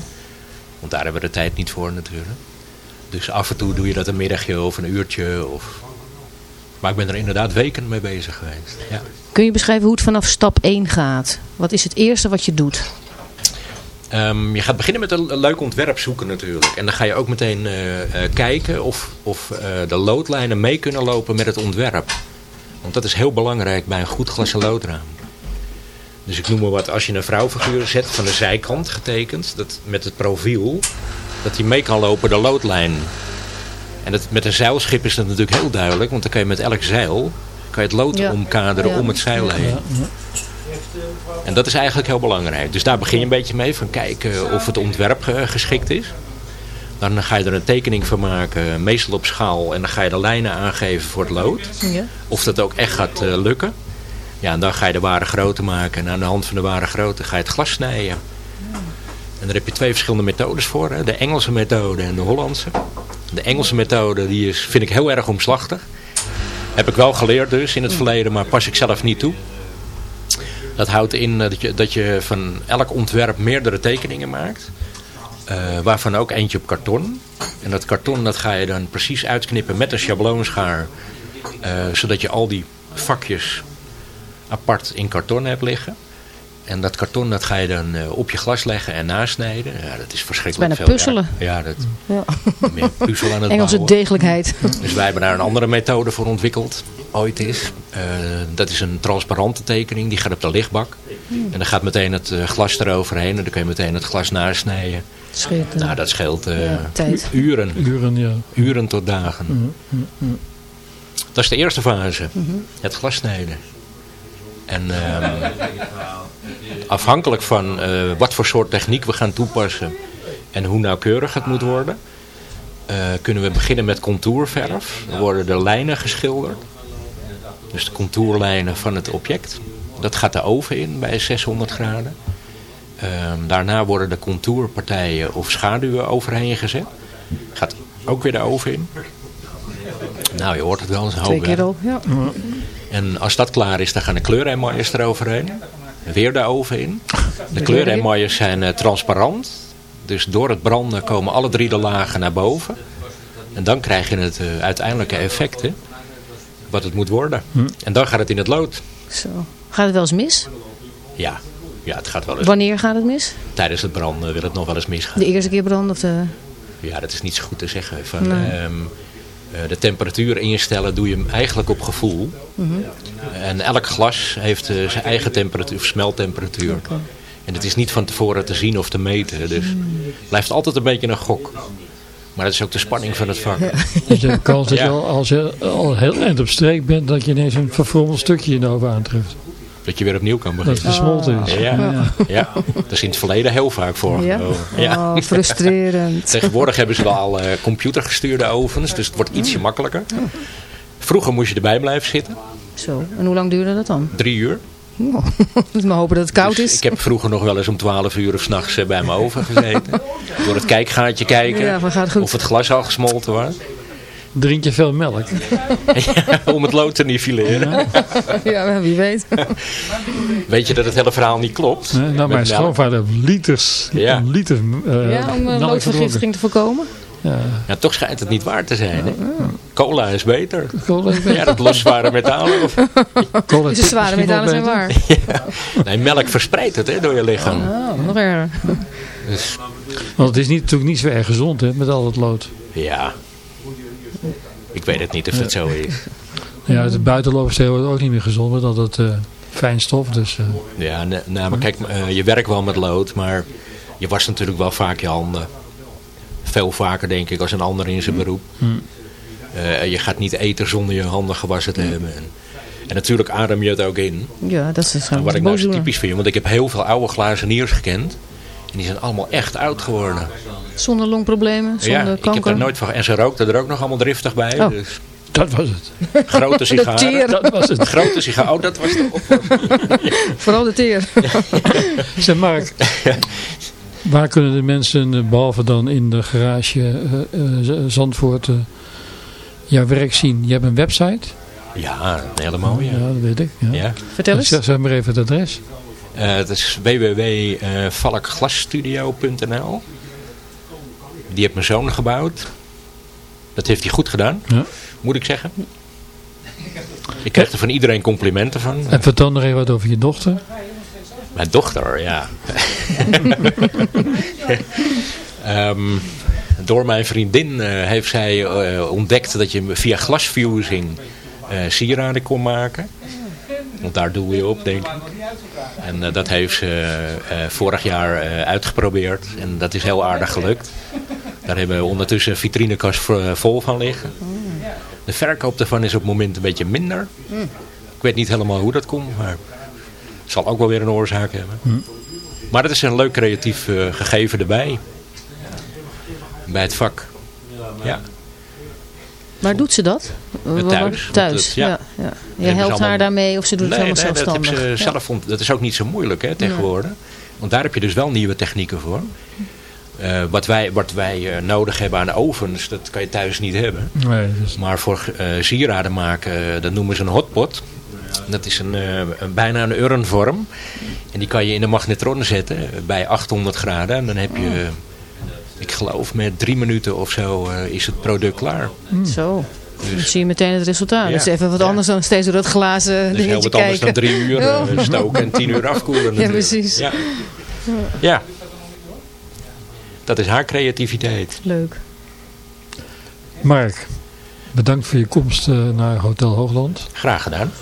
[SPEAKER 5] Want daar hebben we de tijd niet voor natuurlijk. Dus af en toe doe je dat een middagje of een uurtje. Of... Maar ik ben er inderdaad weken mee bezig geweest. Ja.
[SPEAKER 6] Kun je beschrijven hoe het vanaf stap 1 gaat? Wat is het eerste wat je doet?
[SPEAKER 5] Um, je gaat beginnen met een leuk ontwerp zoeken natuurlijk. En dan ga je ook meteen uh, uh, kijken of, of uh, de loodlijnen mee kunnen lopen met het ontwerp. Want dat is heel belangrijk bij een goed glas- loodraam. Dus ik noem maar wat, als je een vrouwfiguur zet van de zijkant getekend, dat, met het profiel, dat hij mee kan lopen de loodlijn. En dat, met een zeilschip is dat natuurlijk heel duidelijk, want dan kan je met elk zeil kan je het lood ja. omkaderen ja. om het zeil heen. Ja. En dat is eigenlijk heel belangrijk. Dus daar begin je een beetje mee, van kijken of het ontwerp geschikt is. Dan ga je er een tekening van maken, meestal op schaal. En dan ga je de lijnen aangeven voor het lood. Of dat ook echt gaat uh, lukken. Ja, en dan ga je de ware grootte maken. En aan de hand van de ware grootte ga je het glas snijden. En daar heb je twee verschillende methodes voor. Hè? De Engelse methode en de Hollandse. De Engelse methode die is, vind ik heel erg omslachtig. Heb ik wel geleerd dus in het verleden, maar pas ik zelf niet toe. Dat houdt in dat je, dat je van elk ontwerp meerdere tekeningen maakt. Uh, waarvan ook eentje op karton. En dat karton dat ga je dan precies uitknippen met een schabloonschaar. Uh, zodat je al die vakjes apart in karton hebt liggen. En dat karton dat ga je dan uh, op je glas leggen en nasnijden. Ja, dat is verschrikkelijk
[SPEAKER 6] het is bijna
[SPEAKER 5] veel puzzelen. Ja, dat, ja. meer puzzel aan het
[SPEAKER 6] Engelse
[SPEAKER 5] bouwen.
[SPEAKER 6] degelijkheid.
[SPEAKER 5] Dus wij hebben daar een andere methode voor ontwikkeld. Ooit is. Uh, dat is een transparante tekening. Die gaat op de lichtbak. Hmm. En dan gaat meteen het uh, glas eroverheen. En dan kun je meteen het glas nasnijden.
[SPEAKER 6] Scheelt,
[SPEAKER 5] nou, dat scheelt ja, uren.
[SPEAKER 4] Uren, ja.
[SPEAKER 5] Uren tot dagen. Mm -hmm. Dat is de eerste fase. Mm -hmm. Het glas snijden. En um, afhankelijk van uh, wat voor soort techniek we gaan toepassen en hoe nauwkeurig het moet worden, uh, kunnen we beginnen met contourverf. Dan worden de lijnen geschilderd. Dus de contourlijnen van het object. Dat gaat de oven in bij 600 graden. Um, daarna worden de contourpartijen of schaduwen overheen gezet. Gaat ook weer de oven in. Nou, je hoort het wel eens een hoop.
[SPEAKER 6] Twee keer al, ja.
[SPEAKER 5] En als dat klaar is, dan gaan de kleuremailles eroverheen. Weer de oven in. De kleuremailles zijn uh, transparant. Dus door het branden komen alle drie de lagen naar boven. En dan krijg je het uh, uiteindelijke effect. Hè? Wat het moet worden. Hm. En dan gaat het in het lood.
[SPEAKER 6] Zo. Gaat het wel eens mis?
[SPEAKER 5] Ja. Ja, het gaat wel eens.
[SPEAKER 6] Wanneer gaat het mis?
[SPEAKER 5] Tijdens het branden wil het nog wel eens misgaan.
[SPEAKER 6] De eerste keer branden? Of de...
[SPEAKER 5] Ja, dat is niet zo goed te zeggen. Van, nee. um, de temperatuur instellen doe je eigenlijk op gevoel. Mm -hmm. En elk glas heeft uh, zijn eigen temperatuur, smeltemperatuur. Okay. En het is niet van tevoren te zien of te meten. Dus het blijft altijd een beetje een gok. Maar dat is ook de spanning van het vak. Ja.
[SPEAKER 4] Dus de kans dat je al, als je al heel eind op streek bent, dat je ineens een vervormeld stukje in de oven aantreft.
[SPEAKER 5] Dat je weer opnieuw kan beginnen.
[SPEAKER 4] Dat het versmolten is.
[SPEAKER 5] Ja. Ja. dat is in het verleden heel vaak voorgekomen.
[SPEAKER 6] Ja? Oh, frustrerend.
[SPEAKER 5] Tegenwoordig hebben ze wel al uh, computergestuurde ovens, dus het wordt ietsje makkelijker. Vroeger moest je erbij blijven zitten.
[SPEAKER 6] Zo, en hoe lang duurde dat dan?
[SPEAKER 5] Drie uur.
[SPEAKER 6] Oh, maar hopen dat het koud
[SPEAKER 5] dus
[SPEAKER 6] is.
[SPEAKER 5] Ik heb vroeger nog wel eens om 12 uur of s'nachts bij mijn oven gezeten. Door het kijkgaatje kijken
[SPEAKER 6] ja, of
[SPEAKER 5] het glas al gesmolten was.
[SPEAKER 4] Drink je veel melk?
[SPEAKER 5] ja, om het lood te nivelleren.
[SPEAKER 6] Ja, wie weet.
[SPEAKER 5] weet je dat het hele verhaal niet klopt?
[SPEAKER 4] Nee, nou, mijn schoonvader liters,
[SPEAKER 5] ja.
[SPEAKER 4] liter uh,
[SPEAKER 6] Ja, om uh, loodvergiftiging te voorkomen?
[SPEAKER 5] Ja. ja. toch schijnt het niet waar te zijn. Hè? Cola is beter.
[SPEAKER 4] Cola is beter.
[SPEAKER 5] Ja, dat los zware metalen. Of...
[SPEAKER 6] Cola dus de zware metalen zijn waar.
[SPEAKER 5] Ja. Nee, melk verspreidt het hè, door je lichaam.
[SPEAKER 6] Oh, nog erger.
[SPEAKER 4] Dus. Want het is niet, natuurlijk niet zo erg gezond hè, met al dat lood.
[SPEAKER 5] Ja. Ik weet het niet of dat zo is.
[SPEAKER 4] Ja, het buitenloopsteel wordt ook niet meer gezonder dan het uh, fijnstof. Dus, uh.
[SPEAKER 5] Ja, nou, maar kijk, uh, je werkt wel met lood, maar je was natuurlijk wel vaak je handen veel vaker denk ik als een ander in zijn beroep.
[SPEAKER 4] Hmm.
[SPEAKER 5] Uh, je gaat niet eten zonder je handen gewassen te hebben. En, en, natuurlijk adem je het ook in.
[SPEAKER 6] Ja, dat is
[SPEAKER 5] Wat ik nou zo typisch vind, want ik heb heel veel oude glazeniers gekend. En die zijn allemaal echt oud geworden.
[SPEAKER 6] Zonder longproblemen, zonder
[SPEAKER 5] ja,
[SPEAKER 6] kanker?
[SPEAKER 5] ik heb er nooit van... En ze rookten er ook nog allemaal driftig bij.
[SPEAKER 6] Oh.
[SPEAKER 5] Dus.
[SPEAKER 4] Dat was het.
[SPEAKER 5] Grote sigaren.
[SPEAKER 4] dat was het.
[SPEAKER 5] Grote sigaren. Oh, dat was het.
[SPEAKER 6] Vooral de teer.
[SPEAKER 4] zeg Mark, Waar kunnen de mensen, behalve dan in de garage uh, uh, Zandvoort, uh, jouw werk zien? Je hebt een website?
[SPEAKER 5] Ja, een hele mooie.
[SPEAKER 4] Ja, dat weet ik. Ja.
[SPEAKER 5] Ja.
[SPEAKER 6] Vertel eens.
[SPEAKER 4] Zeg, zeg maar even het adres.
[SPEAKER 5] Het is www.valkglasstudio.nl Die heeft mijn zoon gebouwd. Dat heeft hij goed gedaan,
[SPEAKER 4] ja.
[SPEAKER 5] moet ik zeggen. Ik krijg er van iedereen complimenten van.
[SPEAKER 4] En vertel nog even wat over je dochter.
[SPEAKER 5] Mijn dochter, ja. um, door mijn vriendin uh, heeft zij uh, ontdekt dat je via glasfusing uh, sieraden kon maken. Want daar doe je op, denk ik. En dat heeft ze vorig jaar uitgeprobeerd. En dat is heel aardig gelukt. Daar hebben we ondertussen een vitrinekast vol van liggen. De verkoop daarvan is op het moment een beetje minder. Ik weet niet helemaal hoe dat komt, maar zal ook wel weer een oorzaak hebben.
[SPEAKER 4] Hm.
[SPEAKER 5] Maar het is een leuk creatief gegeven erbij. Bij het vak. Ja.
[SPEAKER 6] Waar doet ze dat?
[SPEAKER 5] Uh, thuis.
[SPEAKER 6] Thuis,
[SPEAKER 5] het, ja.
[SPEAKER 6] ja, ja. Je helpt allemaal... haar daarmee of ze doet
[SPEAKER 5] nee,
[SPEAKER 6] het helemaal
[SPEAKER 5] nee,
[SPEAKER 6] zelfstandig?
[SPEAKER 5] Dat, heb ze zelf dat is ook niet zo moeilijk hè, tegenwoordig. Nee. Want daar heb je dus wel nieuwe technieken voor. Uh, wat wij, wat wij uh, nodig hebben aan ovens, dat kan je thuis niet hebben.
[SPEAKER 4] Nee, dus...
[SPEAKER 5] Maar voor sieraden maken, dat noemen ze een hotpot. Dat is een, een, bijna een urnvorm. En die kan je in de magnetron zetten bij 800 graden. En dan heb je, ik geloof met drie minuten of zo uh, is het product klaar.
[SPEAKER 6] Mm. Zo. Dus, dan zie je meteen het resultaat. Ja. Dat is even wat ja. anders dan steeds door dat glazen
[SPEAKER 5] dus
[SPEAKER 6] dingetje
[SPEAKER 5] heel wat
[SPEAKER 6] kijken.
[SPEAKER 5] anders dan drie uur uh, stoken en tien uur afkoelen.
[SPEAKER 6] Ja, precies.
[SPEAKER 5] Ja. ja. Dat is haar creativiteit.
[SPEAKER 6] Leuk.
[SPEAKER 4] Mark, bedankt voor je komst uh, naar Hotel Hoogland.
[SPEAKER 5] Graag gedaan.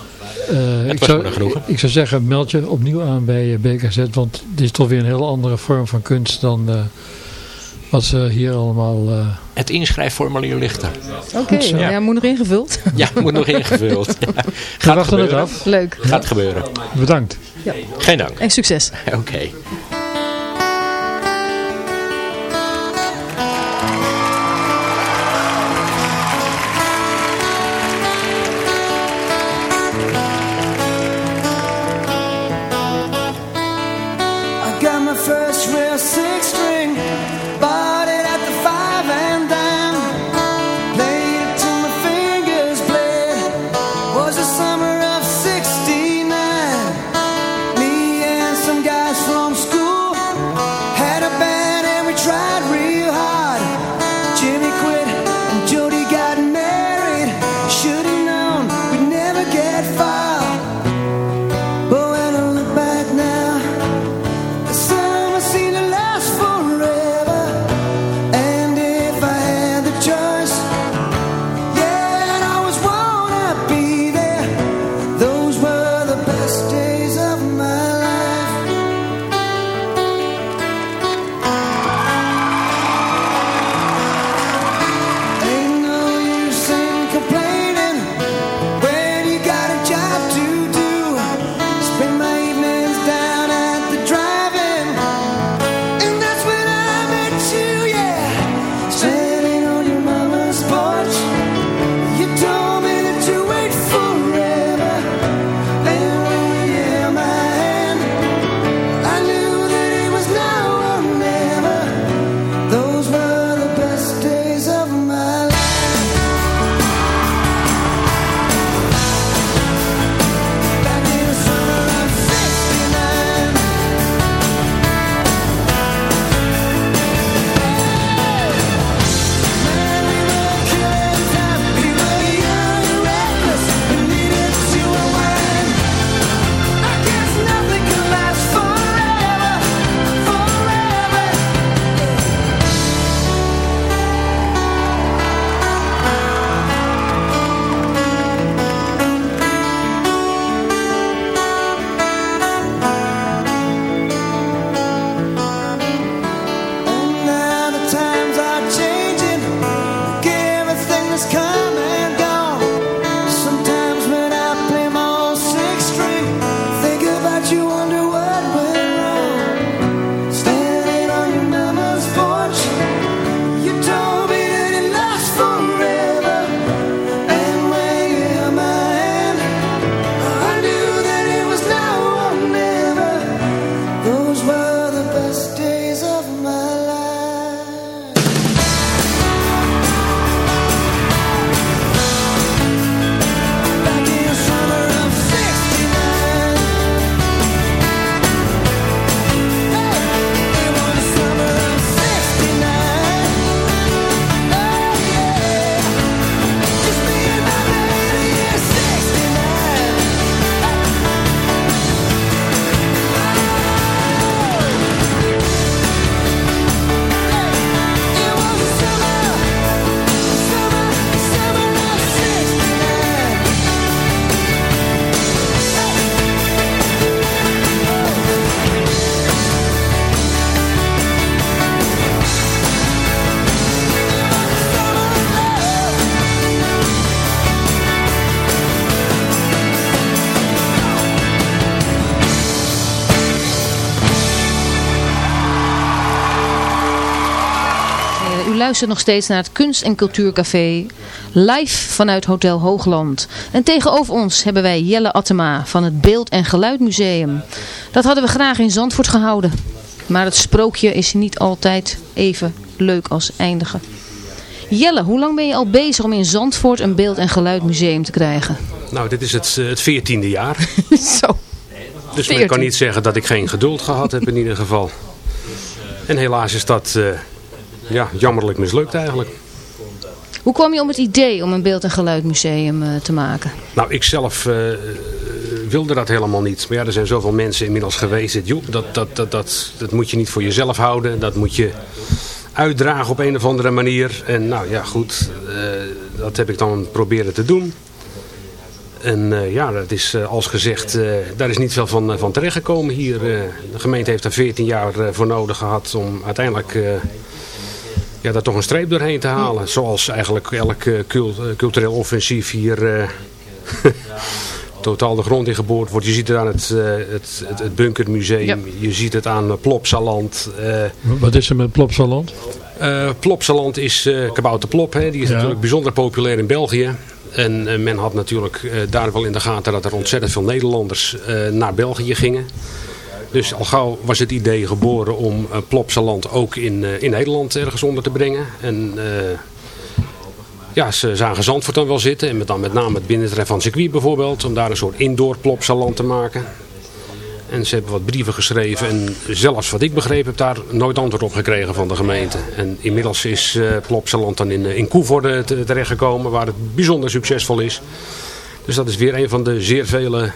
[SPEAKER 4] Uh, ik, zou, ik zou zeggen, meld je opnieuw aan bij BKZ, want dit is toch weer een heel andere vorm van kunst dan uh, wat ze hier allemaal... Uh...
[SPEAKER 5] Het inschrijfformulier ligt er.
[SPEAKER 6] Oké, okay, ja. ja. moet nog ingevuld.
[SPEAKER 5] Ja, moet nog ingevuld. Ja.
[SPEAKER 4] Gaat wachten het af.
[SPEAKER 6] Leuk.
[SPEAKER 5] Gaat ja. gebeuren.
[SPEAKER 4] Bedankt.
[SPEAKER 6] Ja.
[SPEAKER 5] Geen dank.
[SPEAKER 6] En succes.
[SPEAKER 5] Oké. Okay.
[SPEAKER 6] Luistert nog steeds naar het Kunst- en Cultuurcafé live vanuit Hotel Hoogland. En tegenover ons hebben wij Jelle Attema van het Beeld- en Geluidmuseum. Dat hadden we graag in Zandvoort gehouden. Maar het sprookje is niet altijd even leuk als eindigen. Jelle, hoe lang ben je al bezig om in Zandvoort een Beeld- en Geluidmuseum te krijgen?
[SPEAKER 7] Nou, dit is het, eh, het veertiende jaar.
[SPEAKER 6] Zo.
[SPEAKER 7] Dus men kan niet zeggen dat ik geen geduld gehad heb in ieder geval. En helaas is dat uh, ja, jammerlijk mislukt eigenlijk.
[SPEAKER 6] Hoe kwam je om het idee om een beeld- en geluidmuseum uh, te maken?
[SPEAKER 7] Nou, ik zelf uh, wilde dat helemaal niet. Maar ja, er zijn zoveel mensen inmiddels geweest. Dat, joh, dat, dat, dat, dat, dat moet je niet voor jezelf houden. Dat moet je uitdragen op een of andere manier. En nou ja, goed. dat heb ik dan proberen te doen. En uh, ja, dat is uh, als gezegd, uh, daar is niet veel van, van terechtgekomen hier. de gemeente heeft er 14 jaar voor nodig gehad om uiteindelijk ja, daar toch een streep doorheen te halen. Zoals eigenlijk elk cult, cultureel offensief hier totaal de grond in geboord wordt. Je ziet het aan het, het, het, het Bunkermuseum, ja. je ziet het aan Plopsaland.
[SPEAKER 4] Wat is er met Plopsaland?
[SPEAKER 7] Plopsaland is Kabouter Plop, hè. die is ja. natuurlijk bijzonder populair in België. En uh, men had natuurlijk uh, daar wel in de gaten dat er ontzettend veel Nederlanders uh, naar België gingen. Dus al gauw was het idee geboren om Plopsaland ook in, in Nederland ergens onder te brengen. En ja, ze zagen Zandvoort dan wel zitten. En met, dan met name het binnentreffen van circuit bijvoorbeeld. Om daar een soort indoor Plopsaland te maken. En ze hebben wat brieven geschreven. En zelfs wat ik begreep heb daar nooit antwoord op gekregen van de gemeente. En inmiddels is Plopsaland dan in, in Koevoorde terechtgekomen. Waar het bijzonder succesvol is. Dus dat is weer een van de zeer vele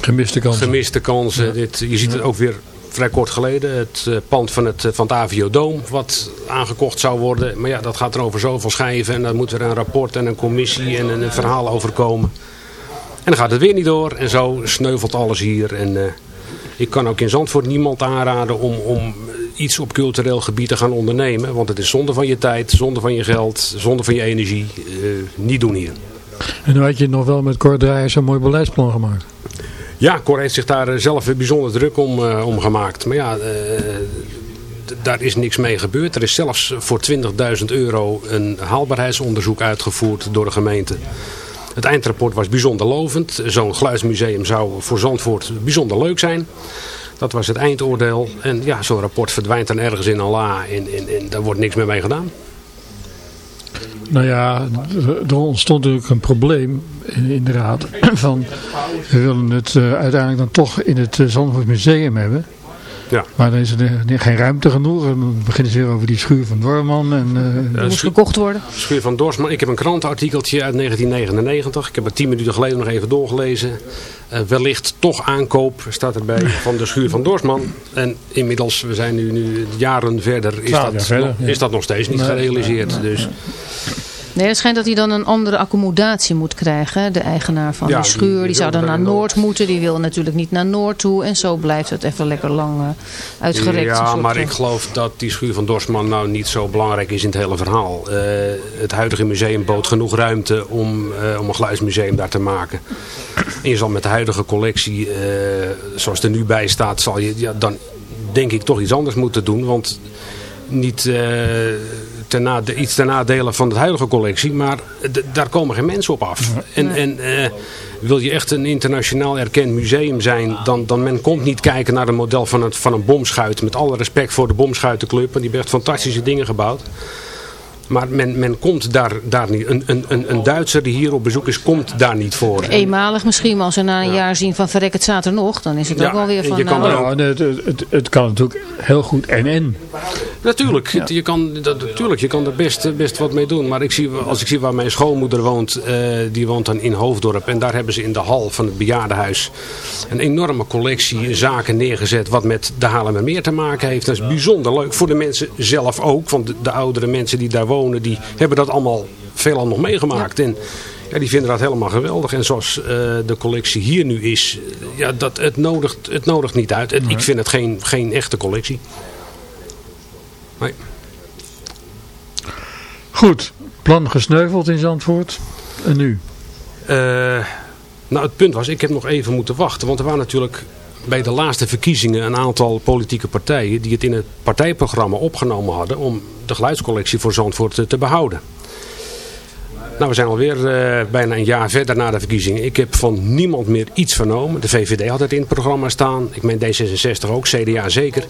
[SPEAKER 4] gemiste kansen.
[SPEAKER 7] Gemiste kansen. Ja. Dit, je ziet het ook weer vrij kort geleden. Het uh, pand van het, van het Avio Dome. Wat aangekocht zou worden. Maar ja, dat gaat er over zoveel schijven. En daar moet er een rapport en een commissie en een, een verhaal over komen. En dan gaat het weer niet door. En zo sneuvelt alles hier. En... Uh, ik kan ook in Zandvoort niemand aanraden om, om iets op cultureel gebied te gaan ondernemen. Want het is zonde van je tijd, zonde van je geld, zonde van je energie. Uh, niet doen hier.
[SPEAKER 4] En nu had je nog wel met Cor Draaiers een mooi beleidsplan gemaakt.
[SPEAKER 7] Ja, Cor heeft zich daar zelf bijzonder druk om, uh, om gemaakt. Maar ja, uh, daar is niks mee gebeurd. Er is zelfs voor 20.000 euro een haalbaarheidsonderzoek uitgevoerd door de gemeente. Het eindrapport was bijzonder lovend. Zo'n geluidsmuseum zou voor Zandvoort bijzonder leuk zijn. Dat was het eindoordeel. En ja, zo'n rapport verdwijnt dan ergens in een la en, en, en daar wordt niks meer mee gedaan.
[SPEAKER 4] Nou ja, er ontstond natuurlijk een probleem in de raad. Van, we willen het uh, uiteindelijk dan toch in het uh, Zandvoort Museum hebben.
[SPEAKER 7] Ja.
[SPEAKER 4] Maar dan is er geen ruimte genoeg. En dan beginnen ze weer over die schuur van Dorman. En, uh,
[SPEAKER 6] ja, moest gekocht worden.
[SPEAKER 7] Schuur van Dorsman. Ik heb een krantenartikeltje uit 1999. Ik heb het tien minuten geleden nog even doorgelezen. Uh, wellicht toch aankoop staat erbij van de schuur van Dorsman. En inmiddels, we zijn nu, nu jaren verder, is, dat,
[SPEAKER 4] verder,
[SPEAKER 7] nog, ja. is dat nog steeds niet nee, gerealiseerd. Nee, dus...
[SPEAKER 6] Nee, het schijnt dat hij dan een andere accommodatie moet krijgen. De eigenaar van
[SPEAKER 7] Ja,
[SPEAKER 6] de schuur.
[SPEAKER 7] die-
[SPEAKER 6] Die,
[SPEAKER 7] die
[SPEAKER 6] zou dan
[SPEAKER 7] naar Noord.
[SPEAKER 6] Noord moeten. Die wil natuurlijk niet naar Noord toe. En zo blijft het even lekker lang eh, uitgerekt.
[SPEAKER 7] Ja, maar ik geloof dat die schuur van Dorsman nou niet zo belangrijk is in het hele verhaal. Eh, het huidige museum bood genoeg ruimte om, eh, om een geluidsmuseum daar te maken. En je zal met de huidige collectie, zoals er nu bij staat, zal je ja, dan denk ik toch iets anders moeten doen. Want niet ten iets ten nadele van de huidige collectie, maar daar komen geen mensen op af. En, en eh, wil je echt een internationaal erkend museum zijn, dan, dan men komt niet kijken naar een model van, het, van een bomschuit. Met alle respect voor de bomschuitenclub, want die heeft echt fantastische dingen gebouwd. Maar men, men komt daar, daar niet. Een, een, een een Duitser die hier op bezoek is, komt daar niet voor.
[SPEAKER 6] Eenmalig misschien, maar als we na een jaar zien van verrek het staat er nog. Dan is het
[SPEAKER 7] Ja,
[SPEAKER 6] ook wel weer
[SPEAKER 7] je
[SPEAKER 6] van...
[SPEAKER 7] kan
[SPEAKER 6] nou,
[SPEAKER 7] ook-
[SPEAKER 4] het, het, kan natuurlijk heel goed en en.
[SPEAKER 7] Natuurlijk, je kan, dat, natuurlijk, je kan er best, best wat mee doen. Maar ik zie, als ik zie waar mijn schoonmoeder woont, eh, die woont dan in Hoofddorp. En daar hebben ze in de hal van het bejaardenhuis een enorme collectie zaken neergezet. Wat met de Haarlemmermeer te maken heeft. Dat is bijzonder leuk voor de mensen zelf ook. Want de, de oudere mensen die daar wonen, die hebben dat allemaal veelal nog meegemaakt. En ja, die vinden dat helemaal geweldig. En zoals eh, de collectie hier nu is, eh, ja, dat, het, nodigt, het nodigt niet uit. Het- Ik vind het geen, geen echte collectie. Nee.
[SPEAKER 4] Goed, plan gesneuveld in Zandvoort. En nu?
[SPEAKER 7] Eh, nou, het punt was, ik heb nog even moeten wachten. Want er waren natuurlijk bij de laatste verkiezingen een aantal politieke partijen die het in het partijprogramma opgenomen hadden om de geluidscollectie voor Zandvoort te, behouden. Nou, we zijn alweer uh, bijna een jaar verder na de verkiezingen. Ik heb van niemand meer iets vernomen. De VVD had het in het programma staan. Ik meen D66 ook, CDA zeker.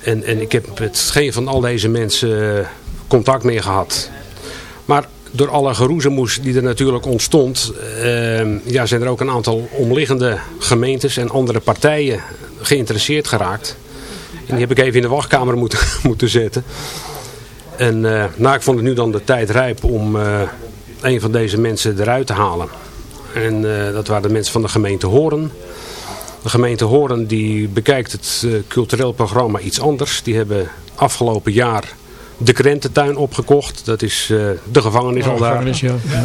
[SPEAKER 7] En, en ik heb met geen van al deze mensen uh, contact meer gehad. Maar door alle geroezemoes die er natuurlijk ontstond, uh, ja, zijn er ook een aantal omliggende gemeentes en andere partijen geïnteresseerd geraakt. En die heb ik even in de wachtkamer moeten, moeten zetten. En uh, nou, ik vond het nu dan de tijd rijp om uh, een van deze mensen eruit te halen. En uh, dat waren de mensen van de gemeente Horen. De gemeente Horen die bekijkt het cultureel programma iets anders. Die hebben afgelopen jaar de Krententuin opgekocht. Dat is de gevangenis
[SPEAKER 4] Oh,
[SPEAKER 7] al daar.
[SPEAKER 4] gevangenis, ja. Ja.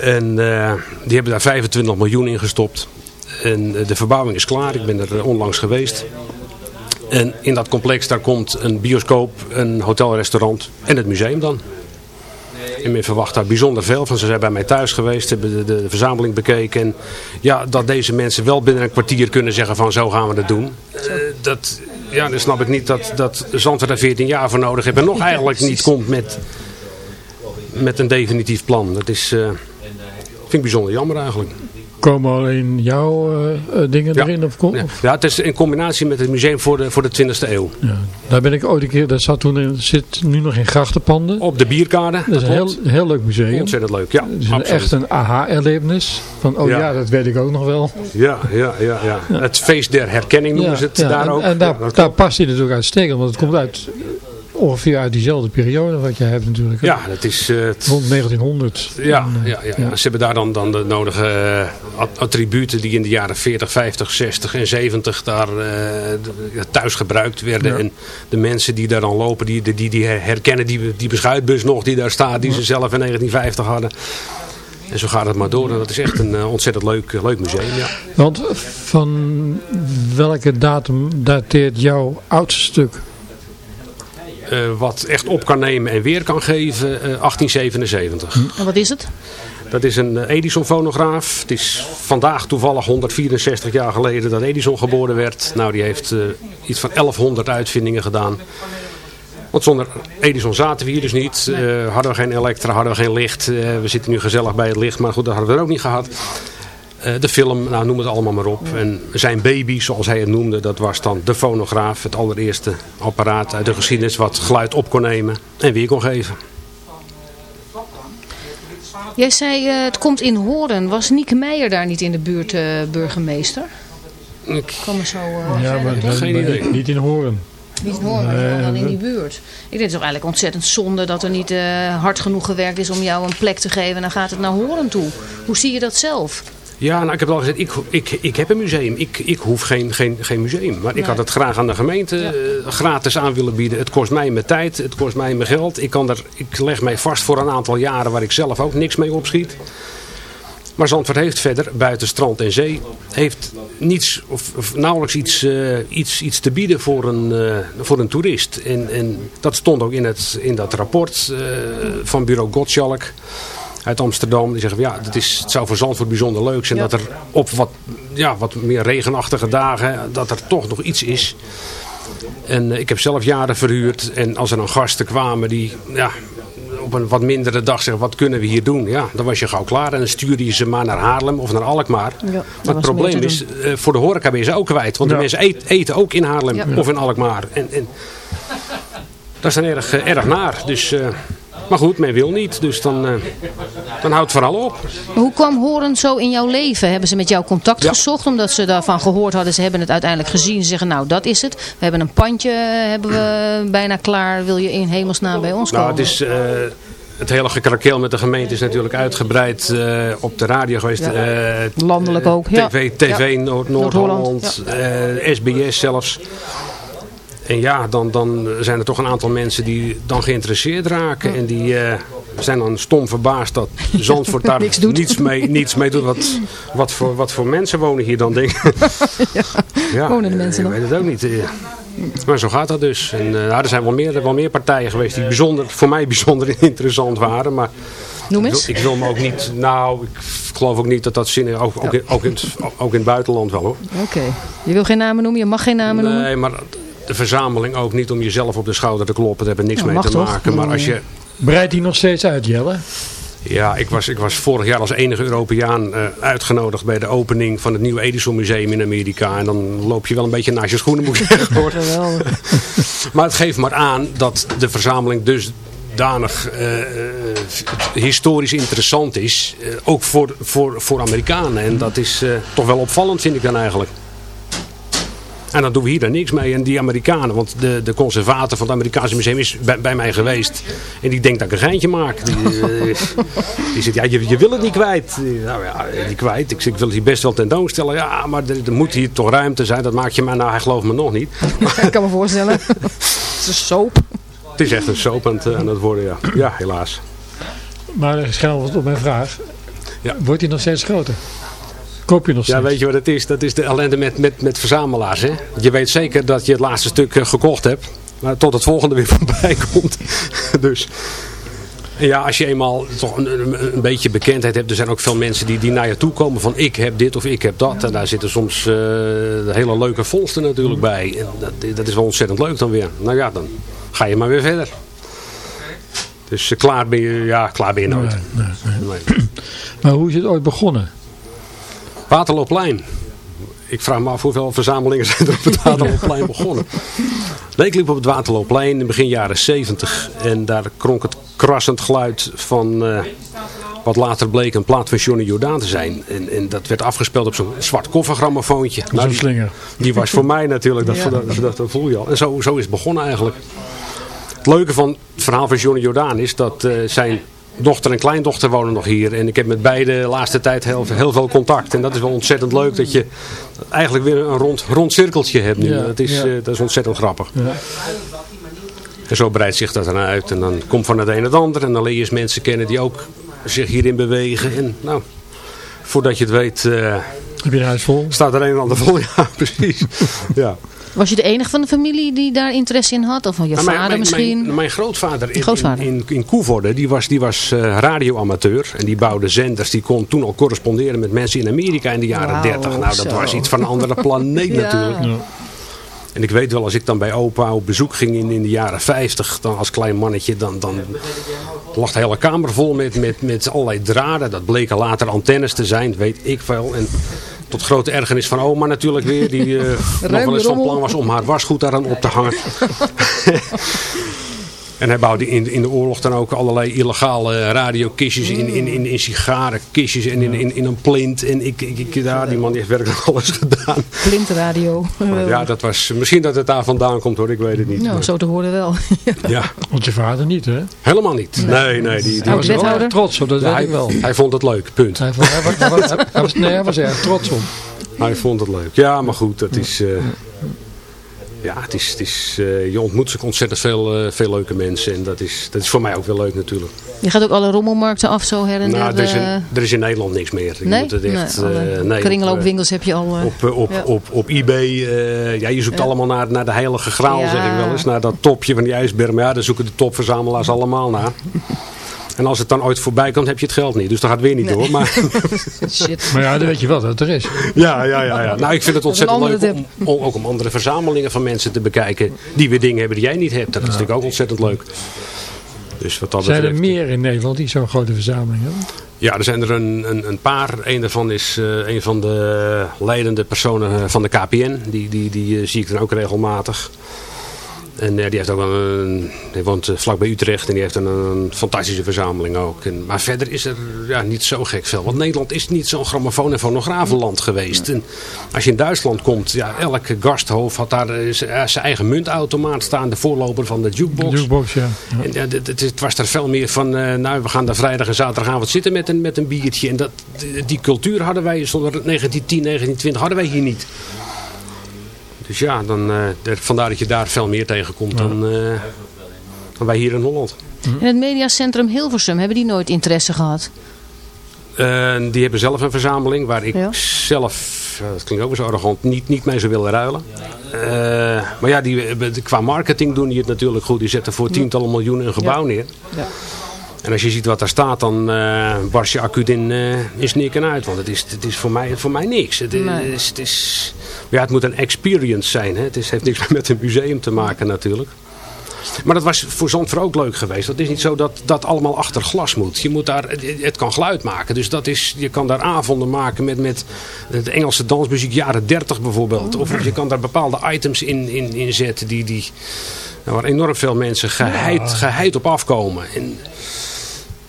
[SPEAKER 7] En die hebben daar 25 miljoen in gestopt. En de verbouwing is klaar. Ik ben er onlangs geweest. En in dat complex daar komt een bioscoop, een hotelrestaurant en het museum dan. En men verwacht daar bijzonder veel van. Ze zijn bij mij thuis geweest, hebben de, de, de, verzameling bekeken. En ja, dat deze mensen wel binnen een kwartier kunnen zeggen van zo gaan we het doen. Uh, dat, ja, dan snap ik niet dat, dat Zandvoort er 14 jaar voor nodig heeft. En nog eigenlijk niet komt met, met een definitief plan. Dat is, uh, vind ik bijzonder jammer eigenlijk.
[SPEAKER 4] Komen alleen jouw uh, dingen
[SPEAKER 7] ja.
[SPEAKER 4] erin? Of, of?
[SPEAKER 7] Ja. het is in combinatie met het museum voor de, voor de 20e eeuw.
[SPEAKER 4] Ja. Daar ben ik ooit een keer, dat zat toen in, zit nu nog in grachtenpanden.
[SPEAKER 7] Op de bierkade.
[SPEAKER 4] Dat is een heel, heel leuk museum.
[SPEAKER 7] Ontzettend leuk, ja.
[SPEAKER 4] Het is een, echt een aha-erlevenis. Van, oh ja. ja. dat weet ik ook nog wel.
[SPEAKER 7] Ja, ja, ja. ja. ja. Het feest der herkenning noemen ze het daar
[SPEAKER 4] en,
[SPEAKER 7] ook.
[SPEAKER 4] En daar, daar past hij natuurlijk uitstekend, want het komt uit ongeveer uit diezelfde periode wat je hebt natuurlijk.
[SPEAKER 7] Ja, dat is... Uh,
[SPEAKER 4] Rond 1900.
[SPEAKER 7] Ja, en, uh, ja, ja, ja, ze hebben daar dan, dan de nodige uh, attributen die in de jaren 40, 50, 60 en 70 daar uh, thuis gebruikt werden. Ja. En de mensen die daar dan lopen, die, die, die herkennen die, die beschuitbus nog die daar staat, die ze zelf in 1950 hadden. En zo gaat het maar door. En dat is echt een ontzettend leuk, leuk museum, ja.
[SPEAKER 4] Want van welke datum dateert jouw oudste stuk?
[SPEAKER 7] Uh, wat echt op kan nemen en weer kan geven, uh, 1877.
[SPEAKER 6] En wat is het?
[SPEAKER 7] Dat is een Edison fonograaf. Het is vandaag toevallig 164 jaar geleden dat Edison geboren werd. Nou, die heeft uh, iets van 1100 uitvindingen gedaan. Want zonder Edison zaten we hier dus niet. Uh, hadden we geen elektra, hadden we geen licht. Uh, we zitten nu gezellig bij het licht, maar goed, dat hadden we er ook niet gehad. Uh, de film, nou noem het allemaal maar op. En zijn baby, zoals hij het noemde, dat was dan de fonograaf. Het allereerste apparaat uit de geschiedenis wat geluid op kon nemen en weer kon geven.
[SPEAKER 6] Jij zei, uh, het komt in Horen. Was Nieke Meijer daar niet in de buurt uh, burgemeester?
[SPEAKER 7] Ik
[SPEAKER 6] kan me zo
[SPEAKER 4] ja, maar dat,
[SPEAKER 7] geen idee.
[SPEAKER 4] Niet in Horen.
[SPEAKER 6] Niet in Horen, maar dan in die buurt. Ik denk het is toch eigenlijk ontzettend zonde dat er niet hard genoeg gewerkt is om jou een plek te geven. En dan gaat het naar Horen toe. Hoe zie je dat zelf?
[SPEAKER 7] Ja, nou, ik heb al gezegd, ik, ik, ik heb een museum. Ik, ik hoef geen, geen, geen museum. Maar ik had het graag aan de gemeente ja. uh, gratis aan willen bieden. Het kost mij mijn tijd, het kost mij mijn geld. Ik, kan er, ik leg mij vast voor een aantal jaren waar ik zelf ook niks mee opschiet. Maar Zandvoort heeft verder, buiten strand en zee, heeft niets of, of nauwelijks iets, uh, iets, iets te bieden voor een, uh, voor een toerist. En, en dat stond ook in, het, in dat rapport van bureau Gottschalk uit Amsterdam. Die zeggen, ja, het, is, het zou voor Zandvoort bijzonder leuk zijn ja. dat er op wat, ja, wat meer regenachtige dagen, dat er toch nog iets is. En uh, ik heb zelf jaren verhuurd. En als er dan gasten kwamen die ja, op een wat mindere dag zeggen, wat kunnen we hier doen? Ja, dan was je gauw klaar. En dan stuurde je ze maar naar Haarlem of naar Alkmaar. Ja, maar het probleem is, uh, voor de horeca ben je ze ook kwijt. Want ja. de mensen eet, eten ook in Haarlem ja. of in Alkmaar. En, en dat is dan erg, uh, erg naar. Dus... Maar goed, men wil niet, dus dan, uh, dan houdt het vooral op.
[SPEAKER 6] Hoe kwam Horen zo in jouw leven? Hebben ze met jou contact ja. gezocht omdat ze daarvan gehoord hadden? Ze hebben het uiteindelijk gezien. Ze zeggen, nou dat is het. We hebben een pandje hebben we bijna klaar. Wil je in hemelsnaam bij ons komen?
[SPEAKER 7] Nou, het is... Uh, het hele gekrakeel met de gemeente is natuurlijk uitgebreid uh, op de radio geweest.
[SPEAKER 6] Ja. Uh, Landelijk ook.
[SPEAKER 7] TV, TV ja. Noord-Holland, Noord SBS zelfs. En ja, dan, dan zijn er toch een aantal mensen die dan geïnteresseerd raken. En die uh, zijn dan stom verbaasd dat Zandvoort daar
[SPEAKER 6] niets,
[SPEAKER 7] niets, mee, niets mee doet. Wat, wat, voor, wat voor mensen wonen hier dan, denk ik.
[SPEAKER 6] ja, ja, wonen de mensen
[SPEAKER 7] Ik weet het ook niet. Maar zo gaat dat dus. En uh, er zijn wel meer, wel meer partijen geweest die bijzonder, voor mij bijzonder interessant waren. Maar
[SPEAKER 6] Noem eens.
[SPEAKER 7] Ik, wil me ook niet, nou, ik geloof ook niet dat dat zin is, ook, ook, in, ook, in, het, ook in het buitenland wel hoor.
[SPEAKER 6] Oké. Je wil geen namen noemen, je mag geen namen noemen?
[SPEAKER 7] Nee, maar de verzameling ook niet om jezelf op de schouder te kloppen. Dat heeft er niks
[SPEAKER 6] Ja,
[SPEAKER 7] mee te
[SPEAKER 6] toch?
[SPEAKER 7] maken. Maar als je,
[SPEAKER 4] Breidt die nog steeds uit, Jelle?
[SPEAKER 7] ja, ik was, ik was vorig jaar als enige Europeaan eh, uitgenodigd bij de opening van het nieuwe Edison Museum in Amerika. En dan loop je wel een beetje naast je schoenen, moet ik zeggen hoor. Maar het geeft maar aan dat de verzameling dusdanig eh, eh, historisch interessant is. ook voor, voor, voor Amerikanen. En dat is eh, toch wel opvallend vind ik dan eigenlijk. En dan doen we hier dan niks mee. En die Amerikanen, want de, de conservator van het Amerikaanse museum is bij, bij mij geweest. En die denkt dat ik een geintje maak. Die, eh, die zegt, ja, je, je wil het niet kwijt. Nou ja, niet kwijt. Ik, zeg, ik wil het hier best wel tentoonstellen. Ja, maar er, er moet hier toch ruimte zijn. Dat maak je maar. Nou, hij gelooft me nog niet.
[SPEAKER 6] Ik kan me voorstellen. Het is een soap.
[SPEAKER 7] Het is echt een soap aan het, aan het worden, ja. Ja, helaas.
[SPEAKER 4] Maar wat op mijn vraag.
[SPEAKER 7] Ja.
[SPEAKER 4] Wordt die nog steeds groter? Koop je nog steeds?
[SPEAKER 7] Ja, weet je wat het is? Dat is de ellende met, met, met verzamelaars. Hè? Je weet zeker dat je het laatste stuk eh, gekocht hebt. Maar tot het volgende weer voorbij komt. dus... Ja, als je eenmaal toch een, een, een, beetje bekendheid hebt. Er zijn ook veel mensen die, die naar je toe komen van ik heb dit of ik heb dat. En daar zitten soms uh, hele leuke vondsten natuurlijk bij. En dat, dat is wel ontzettend leuk dan weer. Nou ja, dan ga je maar weer verder. Dus uh, klaar ben je, ja, klaar ben je nooit.
[SPEAKER 4] Nee, nee, nee. Maar hoe is het ooit begonnen?
[SPEAKER 7] Waterloopplein. Ik vraag me af hoeveel verzamelingen zijn er op het Waterloopplein begonnen. Nee, ik liep op het Waterloopplein in begin jaren 70. En daar kronk het krassend geluid van uh, wat later bleek een plaat van Johnny Jordaan te zijn. En, en dat werd afgespeeld op zo'n zwart koffergrammofoontje.
[SPEAKER 4] Nou, die, slinger.
[SPEAKER 7] Die was voor mij natuurlijk, dat, ja. dat, dat, dat, voel je al. En zo, zo is het begonnen eigenlijk. Het leuke van het verhaal van Johnny Jordaan is dat uh, zijn dochter en kleindochter wonen nog hier. En ik heb met beide de laatste tijd heel, heel veel contact. En dat is wel ontzettend leuk dat je eigenlijk weer een rond, rond cirkeltje hebt nu. Ja, dat, is, ja. uh, dat is ontzettend grappig. Ja. En zo breidt zich dat dan uit. En dan komt van het een het ander. En dan leer je eens mensen kennen die ook zich hierin bewegen. En nou, voordat je het weet... Uh,
[SPEAKER 4] heb je een huis vol?
[SPEAKER 7] Staat er een en ander vol, ja precies. ja.
[SPEAKER 6] Was je de enige van de familie die daar interesse in had? Of van je
[SPEAKER 7] nou,
[SPEAKER 6] vader
[SPEAKER 7] mijn, mijn,
[SPEAKER 6] misschien?
[SPEAKER 7] Mijn, mijn grootvader, in,
[SPEAKER 6] grootvader.
[SPEAKER 7] In, in, in Koevoorde, die was, die was uh, radioamateur. En die bouwde zenders. Die kon toen al corresponderen met mensen in Amerika in de jaren
[SPEAKER 6] Wauw,
[SPEAKER 7] 30. Nou, dat
[SPEAKER 6] zo.
[SPEAKER 7] was iets van een andere planeet
[SPEAKER 6] Ja.
[SPEAKER 7] natuurlijk.
[SPEAKER 4] Ja.
[SPEAKER 7] En ik weet wel, als ik dan bij opa op bezoek ging in, in de jaren 50, dan als klein mannetje, dan, dan lag de hele kamer vol met, met, met allerlei draden. Dat bleken later antennes te zijn, weet ik wel. En tot grote ergernis van oma natuurlijk weer, die uh, nog wel eens van plan was om haar wasgoed daaraan op te hangen. En hij bouwde in, in de oorlog dan ook allerlei illegale radiokistjes in, in, in, in sigarenkistjes en in, in, in een plint. En ik, ik, ik, ja, die man die heeft werkelijk alles gedaan.
[SPEAKER 6] Blindradio.
[SPEAKER 7] Maar ja, dat was, misschien dat het daar vandaan komt hoor, ik weet het niet.
[SPEAKER 6] Nou,
[SPEAKER 7] Maar-
[SPEAKER 6] zo te horen wel.
[SPEAKER 7] ja,
[SPEAKER 4] Want je vader niet, hè?
[SPEAKER 7] helemaal niet. Nee, nee. Die, die
[SPEAKER 4] Hij was er wel trots op, dat
[SPEAKER 7] Ja,
[SPEAKER 4] weet
[SPEAKER 7] hij,
[SPEAKER 4] ik wel.
[SPEAKER 7] hij vond het leuk, punt.
[SPEAKER 4] Hij, vond- hij, was- hij, was- nee, hij was erg trots op.
[SPEAKER 7] Hij vond het leuk. Ja, maar goed, dat is... eh, ja, het is, het is, eh, je ontmoet zich ontzettend veel, eh, veel leuke mensen. En dat is, dat is voor mij ook wel leuk natuurlijk.
[SPEAKER 6] Je gaat ook alle rommelmarkten af zo her en
[SPEAKER 7] Nou,
[SPEAKER 6] der.
[SPEAKER 7] er, is in,
[SPEAKER 6] eh,
[SPEAKER 7] er is in Nederland niks meer. Je
[SPEAKER 6] nee?
[SPEAKER 7] moet het echt,
[SPEAKER 6] nee, kringloopwinkels heb je al.
[SPEAKER 7] Op, op,
[SPEAKER 6] Ja.
[SPEAKER 7] op, op eBay, ja, je zoekt
[SPEAKER 6] Ja.
[SPEAKER 7] allemaal naar, naar de heilige graal,
[SPEAKER 6] Ja.
[SPEAKER 7] zeg ik wel eens. Naar dat topje van die ijsberg. Maar ja, daar zoeken de topverzamelaars allemaal naar. En als het dan ooit voorbij komt, heb je het geld niet. Dus dat gaat weer niet
[SPEAKER 6] Nee.
[SPEAKER 7] door. Maar,
[SPEAKER 6] shit.
[SPEAKER 4] Maar ja, dan weet je wel dat het er is.
[SPEAKER 7] ja, ja, ja, ja. Nou, ik vind het ontzettend leuk om, om- ook om andere verzamelingen van mensen te bekijken. Die weer dingen hebben die jij niet hebt. Dat is natuurlijk ook ontzettend leuk. Dus wat dat
[SPEAKER 4] Zijn er
[SPEAKER 7] betreft-
[SPEAKER 4] meer in Nederland die zo'n grote verzameling hebben?
[SPEAKER 7] Ja, er zijn er een, een, een paar. Een daarvan is eh, een van de leidende personen eh, van de KPN. Die, die, die eh, zie ik dan ook regelmatig. En eh, die heeft ook wel een, hij woont eh, vlakbij Utrecht en die heeft een, een fantastische verzameling ook. En, maar verder is er ja, niet zo gek veel. Want Nederland is niet zo'n grammofoon- en fonografenland geweest. En als je in Duitsland komt, ja, elke gasthoofd had daar eh, zijn eigen muntautomaat staan. De voorloper van de jukebox.
[SPEAKER 4] Jukebox, ja. ja.
[SPEAKER 7] En ja, het, het, het was er veel meer van, nou we gaan daar vrijdag en zaterdagavond zitten met een, met een biertje. En dat, die, die cultuur hadden wij zonder 1910, 1920 hadden wij hier niet. Dus ja, dan, eh, vandaar dat je daar veel meer tegenkomt dan, eh, dan wij hier in Holland.
[SPEAKER 6] En het mediacentrum Hilversum, hebben die nooit interesse gehad?
[SPEAKER 7] Eh, die hebben zelf een verzameling waar ik
[SPEAKER 6] Ja.
[SPEAKER 7] zelf, dat klinkt ook wel zo arrogant, niet, niet mee zou willen ruilen. Eh, maar ja, die, qua marketing doen die het natuurlijk goed. Die zetten voor tientallen miljoenen een gebouw neer.
[SPEAKER 6] Ja.
[SPEAKER 7] En als je ziet wat daar staat, dan uh, barst je acuut in, uh, in snikken uit. Want het is, het is voor, mij, voor mij niks. Het,
[SPEAKER 6] Nee.
[SPEAKER 7] is, het, is, ja, het moet een experience zijn. Hè? Het is, heeft niks met een museum te maken natuurlijk. Maar dat was voor Zandvoort ook leuk geweest. Het is niet zo dat dat allemaal achter glas moet. Je moet daar, het, het kan geluid maken. Dus dat is, je kan daar avonden maken met, met de Engelse dansmuziek jaren 30 bijvoorbeeld. Of je kan daar bepaalde items in, in, in zetten die, die, waar enorm veel mensen geheid, geheid op afkomen. En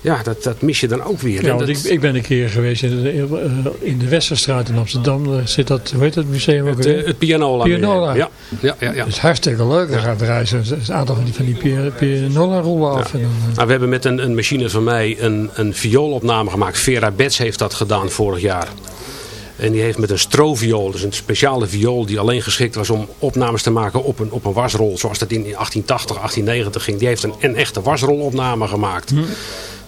[SPEAKER 7] ja, dat, dat mis je dan ook weer.
[SPEAKER 4] Ja,
[SPEAKER 7] En
[SPEAKER 4] want
[SPEAKER 7] dat-
[SPEAKER 4] ik, ik ben een keer geweest in de, eh, in de Westerstraat in Amsterdam. Daar zit dat, hoe heet dat museum ook
[SPEAKER 7] het,
[SPEAKER 4] weer?
[SPEAKER 7] eh, het pianola.
[SPEAKER 4] Pianola.
[SPEAKER 7] Ja, ja, ja. ja.
[SPEAKER 4] Dat is hartstikke leuk. Dan gaat reizen een aantal van die, van die pi- pianola rollen af. En dan, eh,
[SPEAKER 7] Nou, we hebben met een, een machine van mij een, een vioolopname gemaakt. Vera Bets heeft dat gedaan vorig jaar. En die heeft met een stroviool, dus een speciale viool die alleen geschikt was om opnames te maken op een, op een wasrol. Zoals dat in 1880, 1890 ging. Die heeft een, een echte wasrolopname gemaakt.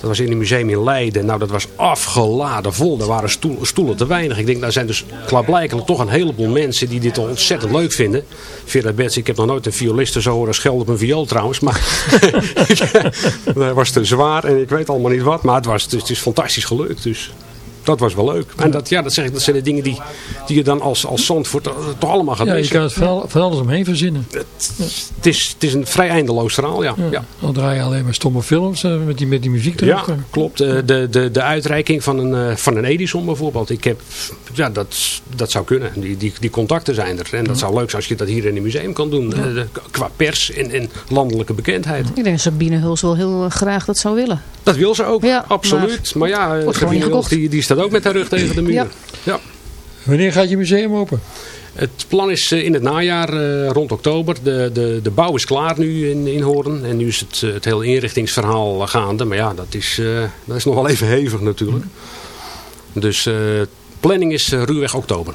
[SPEAKER 7] Dat was in het museum in Leiden. Nou, dat was afgeladen vol. Er waren stoelen, te weinig. Ik denk, daar zijn dus klaarblijkelijk toch een heleboel mensen die dit ontzettend leuk vinden. Vera Bets, ik heb nog nooit een violiste zo horen schelden op een viool trouwens. Maar dat was te zwaar en ik weet allemaal niet wat. Maar het, was, het is fantastisch gelukt. Dus dat was wel leuk. En dat, ja, dat, zeg ik, dat zijn de dingen die, die je dan als, als Zandvoort toch allemaal gaat
[SPEAKER 4] ja, je kan het van, al- van alles omheen verzinnen.
[SPEAKER 7] Het is, het is een vrij eindeloos verhaal, ja.
[SPEAKER 4] Ja.
[SPEAKER 7] ja.
[SPEAKER 4] Dan draai je alleen maar stomme films eh, met, die, met die muziek
[SPEAKER 7] Ja,
[SPEAKER 4] erop.
[SPEAKER 7] klopt. Eh, De, de, de uitreiking van een, eh, van een Edison bijvoorbeeld. Ik heb, ja, dat, dat zou kunnen. Die, die, die contacten zijn er. En dat zou leuk zijn als je dat hier in een museum kan doen. Eh, qua pers en, en landelijke bekendheid.
[SPEAKER 6] Ik denk dat Sabine Huls wel heel eh, graag dat zou willen.
[SPEAKER 7] Dat wil ze ook,
[SPEAKER 6] Ja,
[SPEAKER 7] absoluut. Maar, ja, eh, Sabine
[SPEAKER 6] gekocht.
[SPEAKER 7] die, die staat ook met haar rug tegen de muur.
[SPEAKER 6] Ja.
[SPEAKER 7] Ja.
[SPEAKER 4] Wanneer gaat je museum open?
[SPEAKER 7] Het plan is in het najaar, eh, rond oktober. De, de, de bouw is klaar nu in, in Hoorn. En nu is het, het hele inrichtingsverhaal gaande. Maar ja, dat is, eh, dat is nog wel even hevig natuurlijk. Dus eh, planning is eh, ruwweg oktober.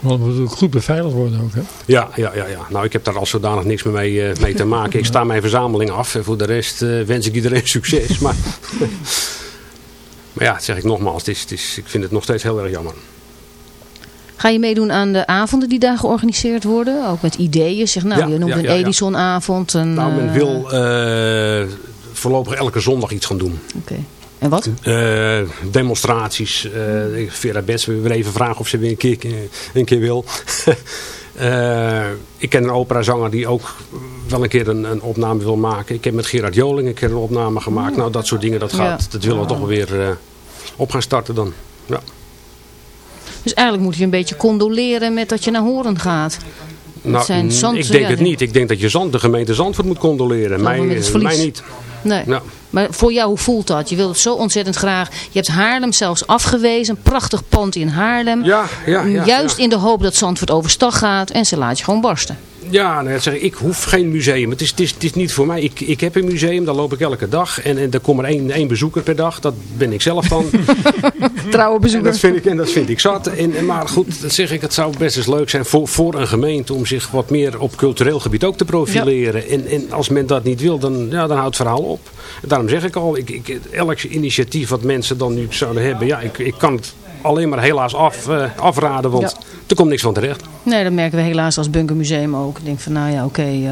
[SPEAKER 4] Want het moet ook goed beveiligd worden ook. Hè?
[SPEAKER 7] Ja, ja, ja, ja. Nou, ik heb daar al zodanig niks meer mee, eh, mee te maken. Ik sta mijn verzameling af. En voor de rest eh, wens ik iedereen succes. Maar, maar ja, dat zeg ik nogmaals. Het is, het is, ik vind het nog steeds heel erg jammer.
[SPEAKER 6] Ga je meedoen aan de avonden die daar georganiseerd worden? Ook met ideeën? Zeg, nou,
[SPEAKER 7] Ja,
[SPEAKER 6] je noemt
[SPEAKER 7] ja,
[SPEAKER 6] een
[SPEAKER 7] ja.
[SPEAKER 6] Edisonavond. Een,
[SPEAKER 7] Nou, men wil eh, voorlopig elke zondag iets gaan doen.
[SPEAKER 6] Oké. En wat?
[SPEAKER 7] Eh, demonstraties. eh Vera Bets, we willen even vragen of ze weer een keer, een keer wil. Eh, ik ken een operazanger die ook wel een keer een, een opname wil maken. Ik heb met Gerard Joling een keer een opname gemaakt. Nou, dat soort dingen, dat, gaat,
[SPEAKER 6] Ja.
[SPEAKER 7] dat willen we toch wel weer op gaan starten dan. Ja.
[SPEAKER 6] Dus eigenlijk moet je een beetje condoleren met dat je naar Horen gaat.
[SPEAKER 7] Nou,
[SPEAKER 6] zijn zand-
[SPEAKER 7] ik denk
[SPEAKER 6] ja,
[SPEAKER 7] het niet. Ik denk dat je zand, de gemeente Zandvoort moet condoleren. Mij, mij niet.
[SPEAKER 6] Nee.
[SPEAKER 7] Nou,
[SPEAKER 6] Maar voor jou, hoe voelt dat? Je wilt het zo ontzettend graag. Je hebt Haarlem zelfs afgewezen. Een prachtig pand in Haarlem.
[SPEAKER 7] ja, ja, ja,
[SPEAKER 6] Juist
[SPEAKER 7] ja.
[SPEAKER 6] in de hoop dat Zandvoort overstag gaat. En ze laat je gewoon barsten.
[SPEAKER 7] Ja, nou, zeg ik, hoef geen museum. Het is, het is, het is niet voor mij. Ik, ik heb een museum, daar loop ik elke dag. En, en er komt er één, één bezoeker per dag. Dat ben ik zelf dan.
[SPEAKER 6] Trouwe
[SPEAKER 7] en,
[SPEAKER 6] bezoeker.
[SPEAKER 7] dat vind ik, en dat vind ik zat. En, en, maar goed, dat zeg ik, het zou best eens leuk zijn voor, voor een gemeente... om zich wat meer op cultureel gebied ook te profileren. En, en als men dat niet wil, dan, ja, dan houdt het verhaal op. En daarom zeg ik al, ik, ik, elk initiatief wat mensen dan nu zouden hebben... ja, ik, ik kan het alleen maar helaas af, eh, afraden, want
[SPEAKER 6] Ja.
[SPEAKER 7] er komt niks van terecht.
[SPEAKER 6] Nee, dat merken we helaas als bunkermuseum ook. Ik denk van, nou ja, oké, eh,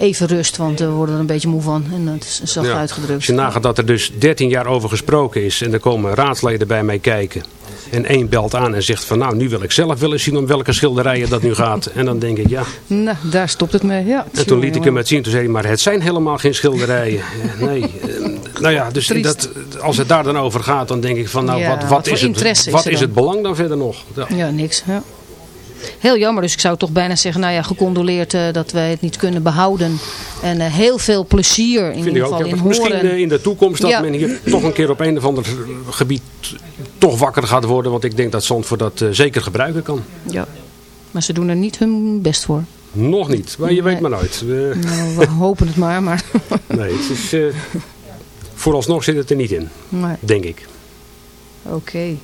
[SPEAKER 6] even rust, want we worden er een beetje moe van. En dat is zacht
[SPEAKER 7] Ja.
[SPEAKER 6] uitgedrukt.
[SPEAKER 7] Als je nagaat dat er dus 13 jaar over gesproken is en er komen raadsleden bij mij kijken. En één belt aan en zegt van nou, nu wil ik zelf willen zien om welke schilderijen dat nu gaat. En dan denk ik ja.
[SPEAKER 6] Nou, daar stopt het mee. Ja,
[SPEAKER 7] En toen liet ik hem het zien. Toen zei hij, maar het zijn helemaal geen schilderijen. Eh, Nee. eh, Nou ja, dus
[SPEAKER 6] Triest.
[SPEAKER 7] dat, als het daar dan over gaat, dan denk ik van nou,
[SPEAKER 6] Ja,
[SPEAKER 7] wat,
[SPEAKER 6] wat
[SPEAKER 7] is, het, wat is het belang dan verder nog? Ja.
[SPEAKER 6] Ja, niks. Ja. Heel jammer, dus ik zou toch bijna zeggen, nou ja, gecondoleerd eh, dat wij het niet kunnen behouden. En eh, heel veel plezier in ieder
[SPEAKER 7] ook.
[SPEAKER 6] geval
[SPEAKER 7] Ja,
[SPEAKER 6] in
[SPEAKER 7] Misschien
[SPEAKER 6] Horen.
[SPEAKER 7] eh, in de toekomst dat
[SPEAKER 6] Ja.
[SPEAKER 7] men hier toch een keer op een of ander gebied toch wakker gaat worden. Want ik denk dat Zandvoort dat eh, zeker gebruiken kan.
[SPEAKER 6] Ja. Maar ze doen er niet hun best voor.
[SPEAKER 7] Nog niet, maar je
[SPEAKER 6] Nee.
[SPEAKER 7] weet maar nooit. We-
[SPEAKER 6] Nou, we hopen het maar, maar...
[SPEAKER 7] nee, het is, eh, vooralsnog zit het er niet in,
[SPEAKER 6] maar
[SPEAKER 7] denk ik.
[SPEAKER 6] Oké.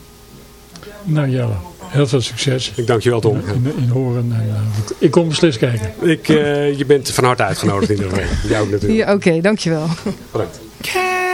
[SPEAKER 4] Nou Jelle, heel veel succes
[SPEAKER 7] Ik dank je wel, Tom.
[SPEAKER 4] in, in Horen. En, eh, ik kom beslist kijken.
[SPEAKER 7] Ik, eh, je bent van harte uitgenodigd in. Jij ook natuurlijk.
[SPEAKER 6] Ja, oké, dankjewel.
[SPEAKER 7] Bedankt.
[SPEAKER 8] Somebody to love.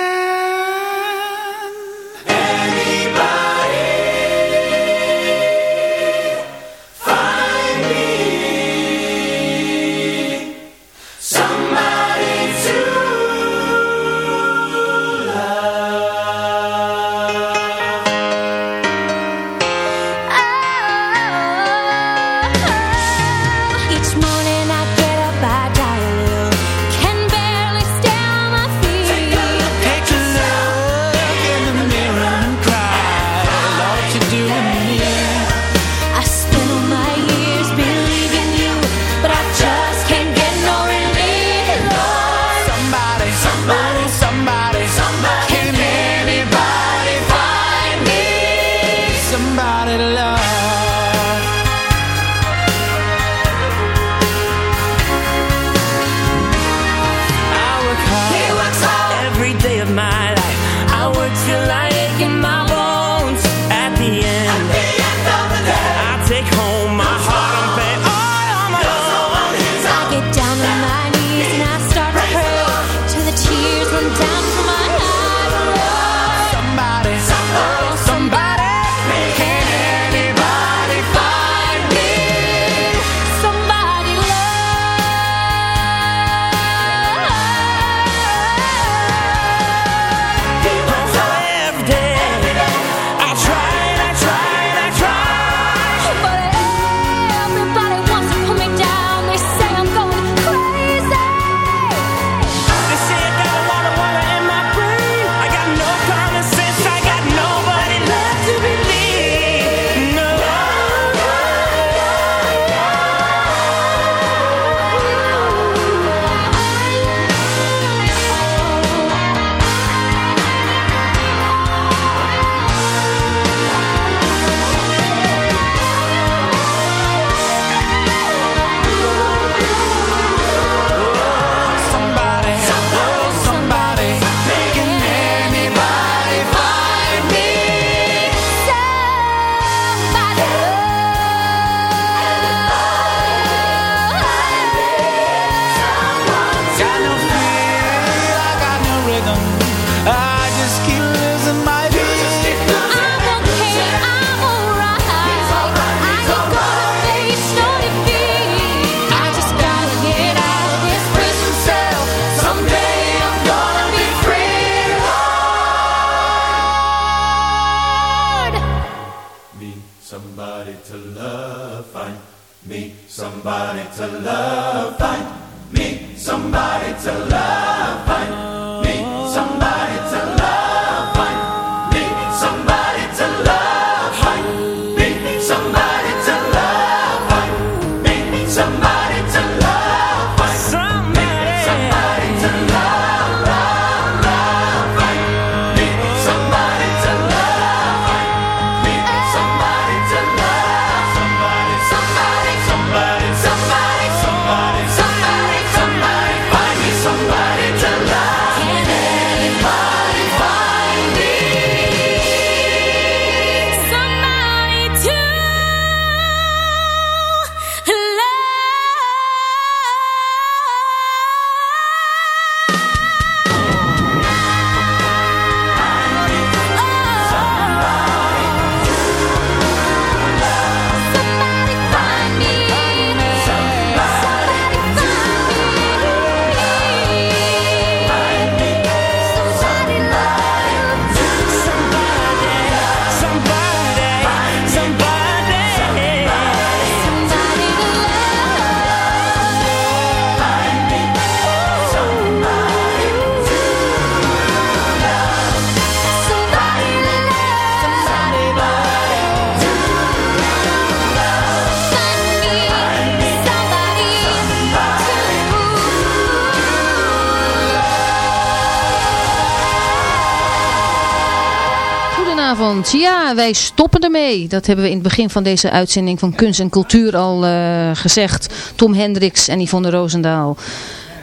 [SPEAKER 6] Ja, wij stoppen ermee. Dat hebben we in het begin van deze uitzending van Kunst en Cultuur al uh, gezegd. Tom Hendricks en Yvonne Roosendaal.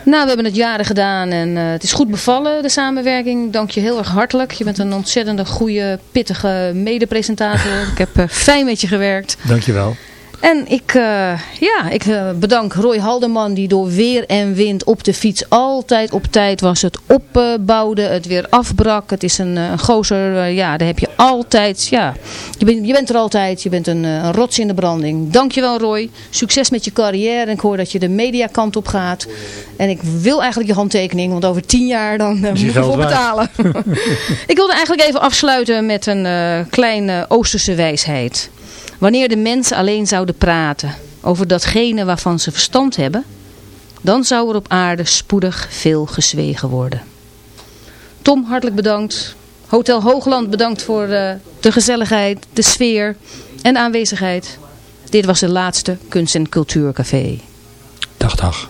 [SPEAKER 6] Nou, we hebben het jaren gedaan en uh, het is goed bevallen, de samenwerking. Dank je heel erg hartelijk. Je bent een ontzettende goede, pittige medepresentator. Ik heb uh, fijn met je gewerkt.
[SPEAKER 9] Dank je wel.
[SPEAKER 6] En ik, uh, ja, ik uh, bedank Roy Haldeman die door weer en wind op de fiets altijd op tijd was. Het opbouwde, het weer afbrak. Het is een, een gozer, ja, daar heb je altijd, ja, je, ben, je bent er altijd. Je bent een, een rots in de branding. Dankjewel Roy. Succes met je carrière. En ik hoor dat je de mediakant op gaat. En ik wil eigenlijk je handtekening, want over tien jaar dan moet je ervoor betalen. ik wilde eigenlijk even afsluiten met een kleine Oosterse wijsheid. Wanneer de mensen alleen zouden praten over datgene waarvan ze verstand hebben, dan zou er op aarde spoedig veel gezwegen worden. Tom, hartelijk bedankt. Hotel Hoogland bedankt voor uh, de gezelligheid, de sfeer en de aanwezigheid. Dit was de laatste Kunst- en Cultuurcafé.
[SPEAKER 9] Dag, dag.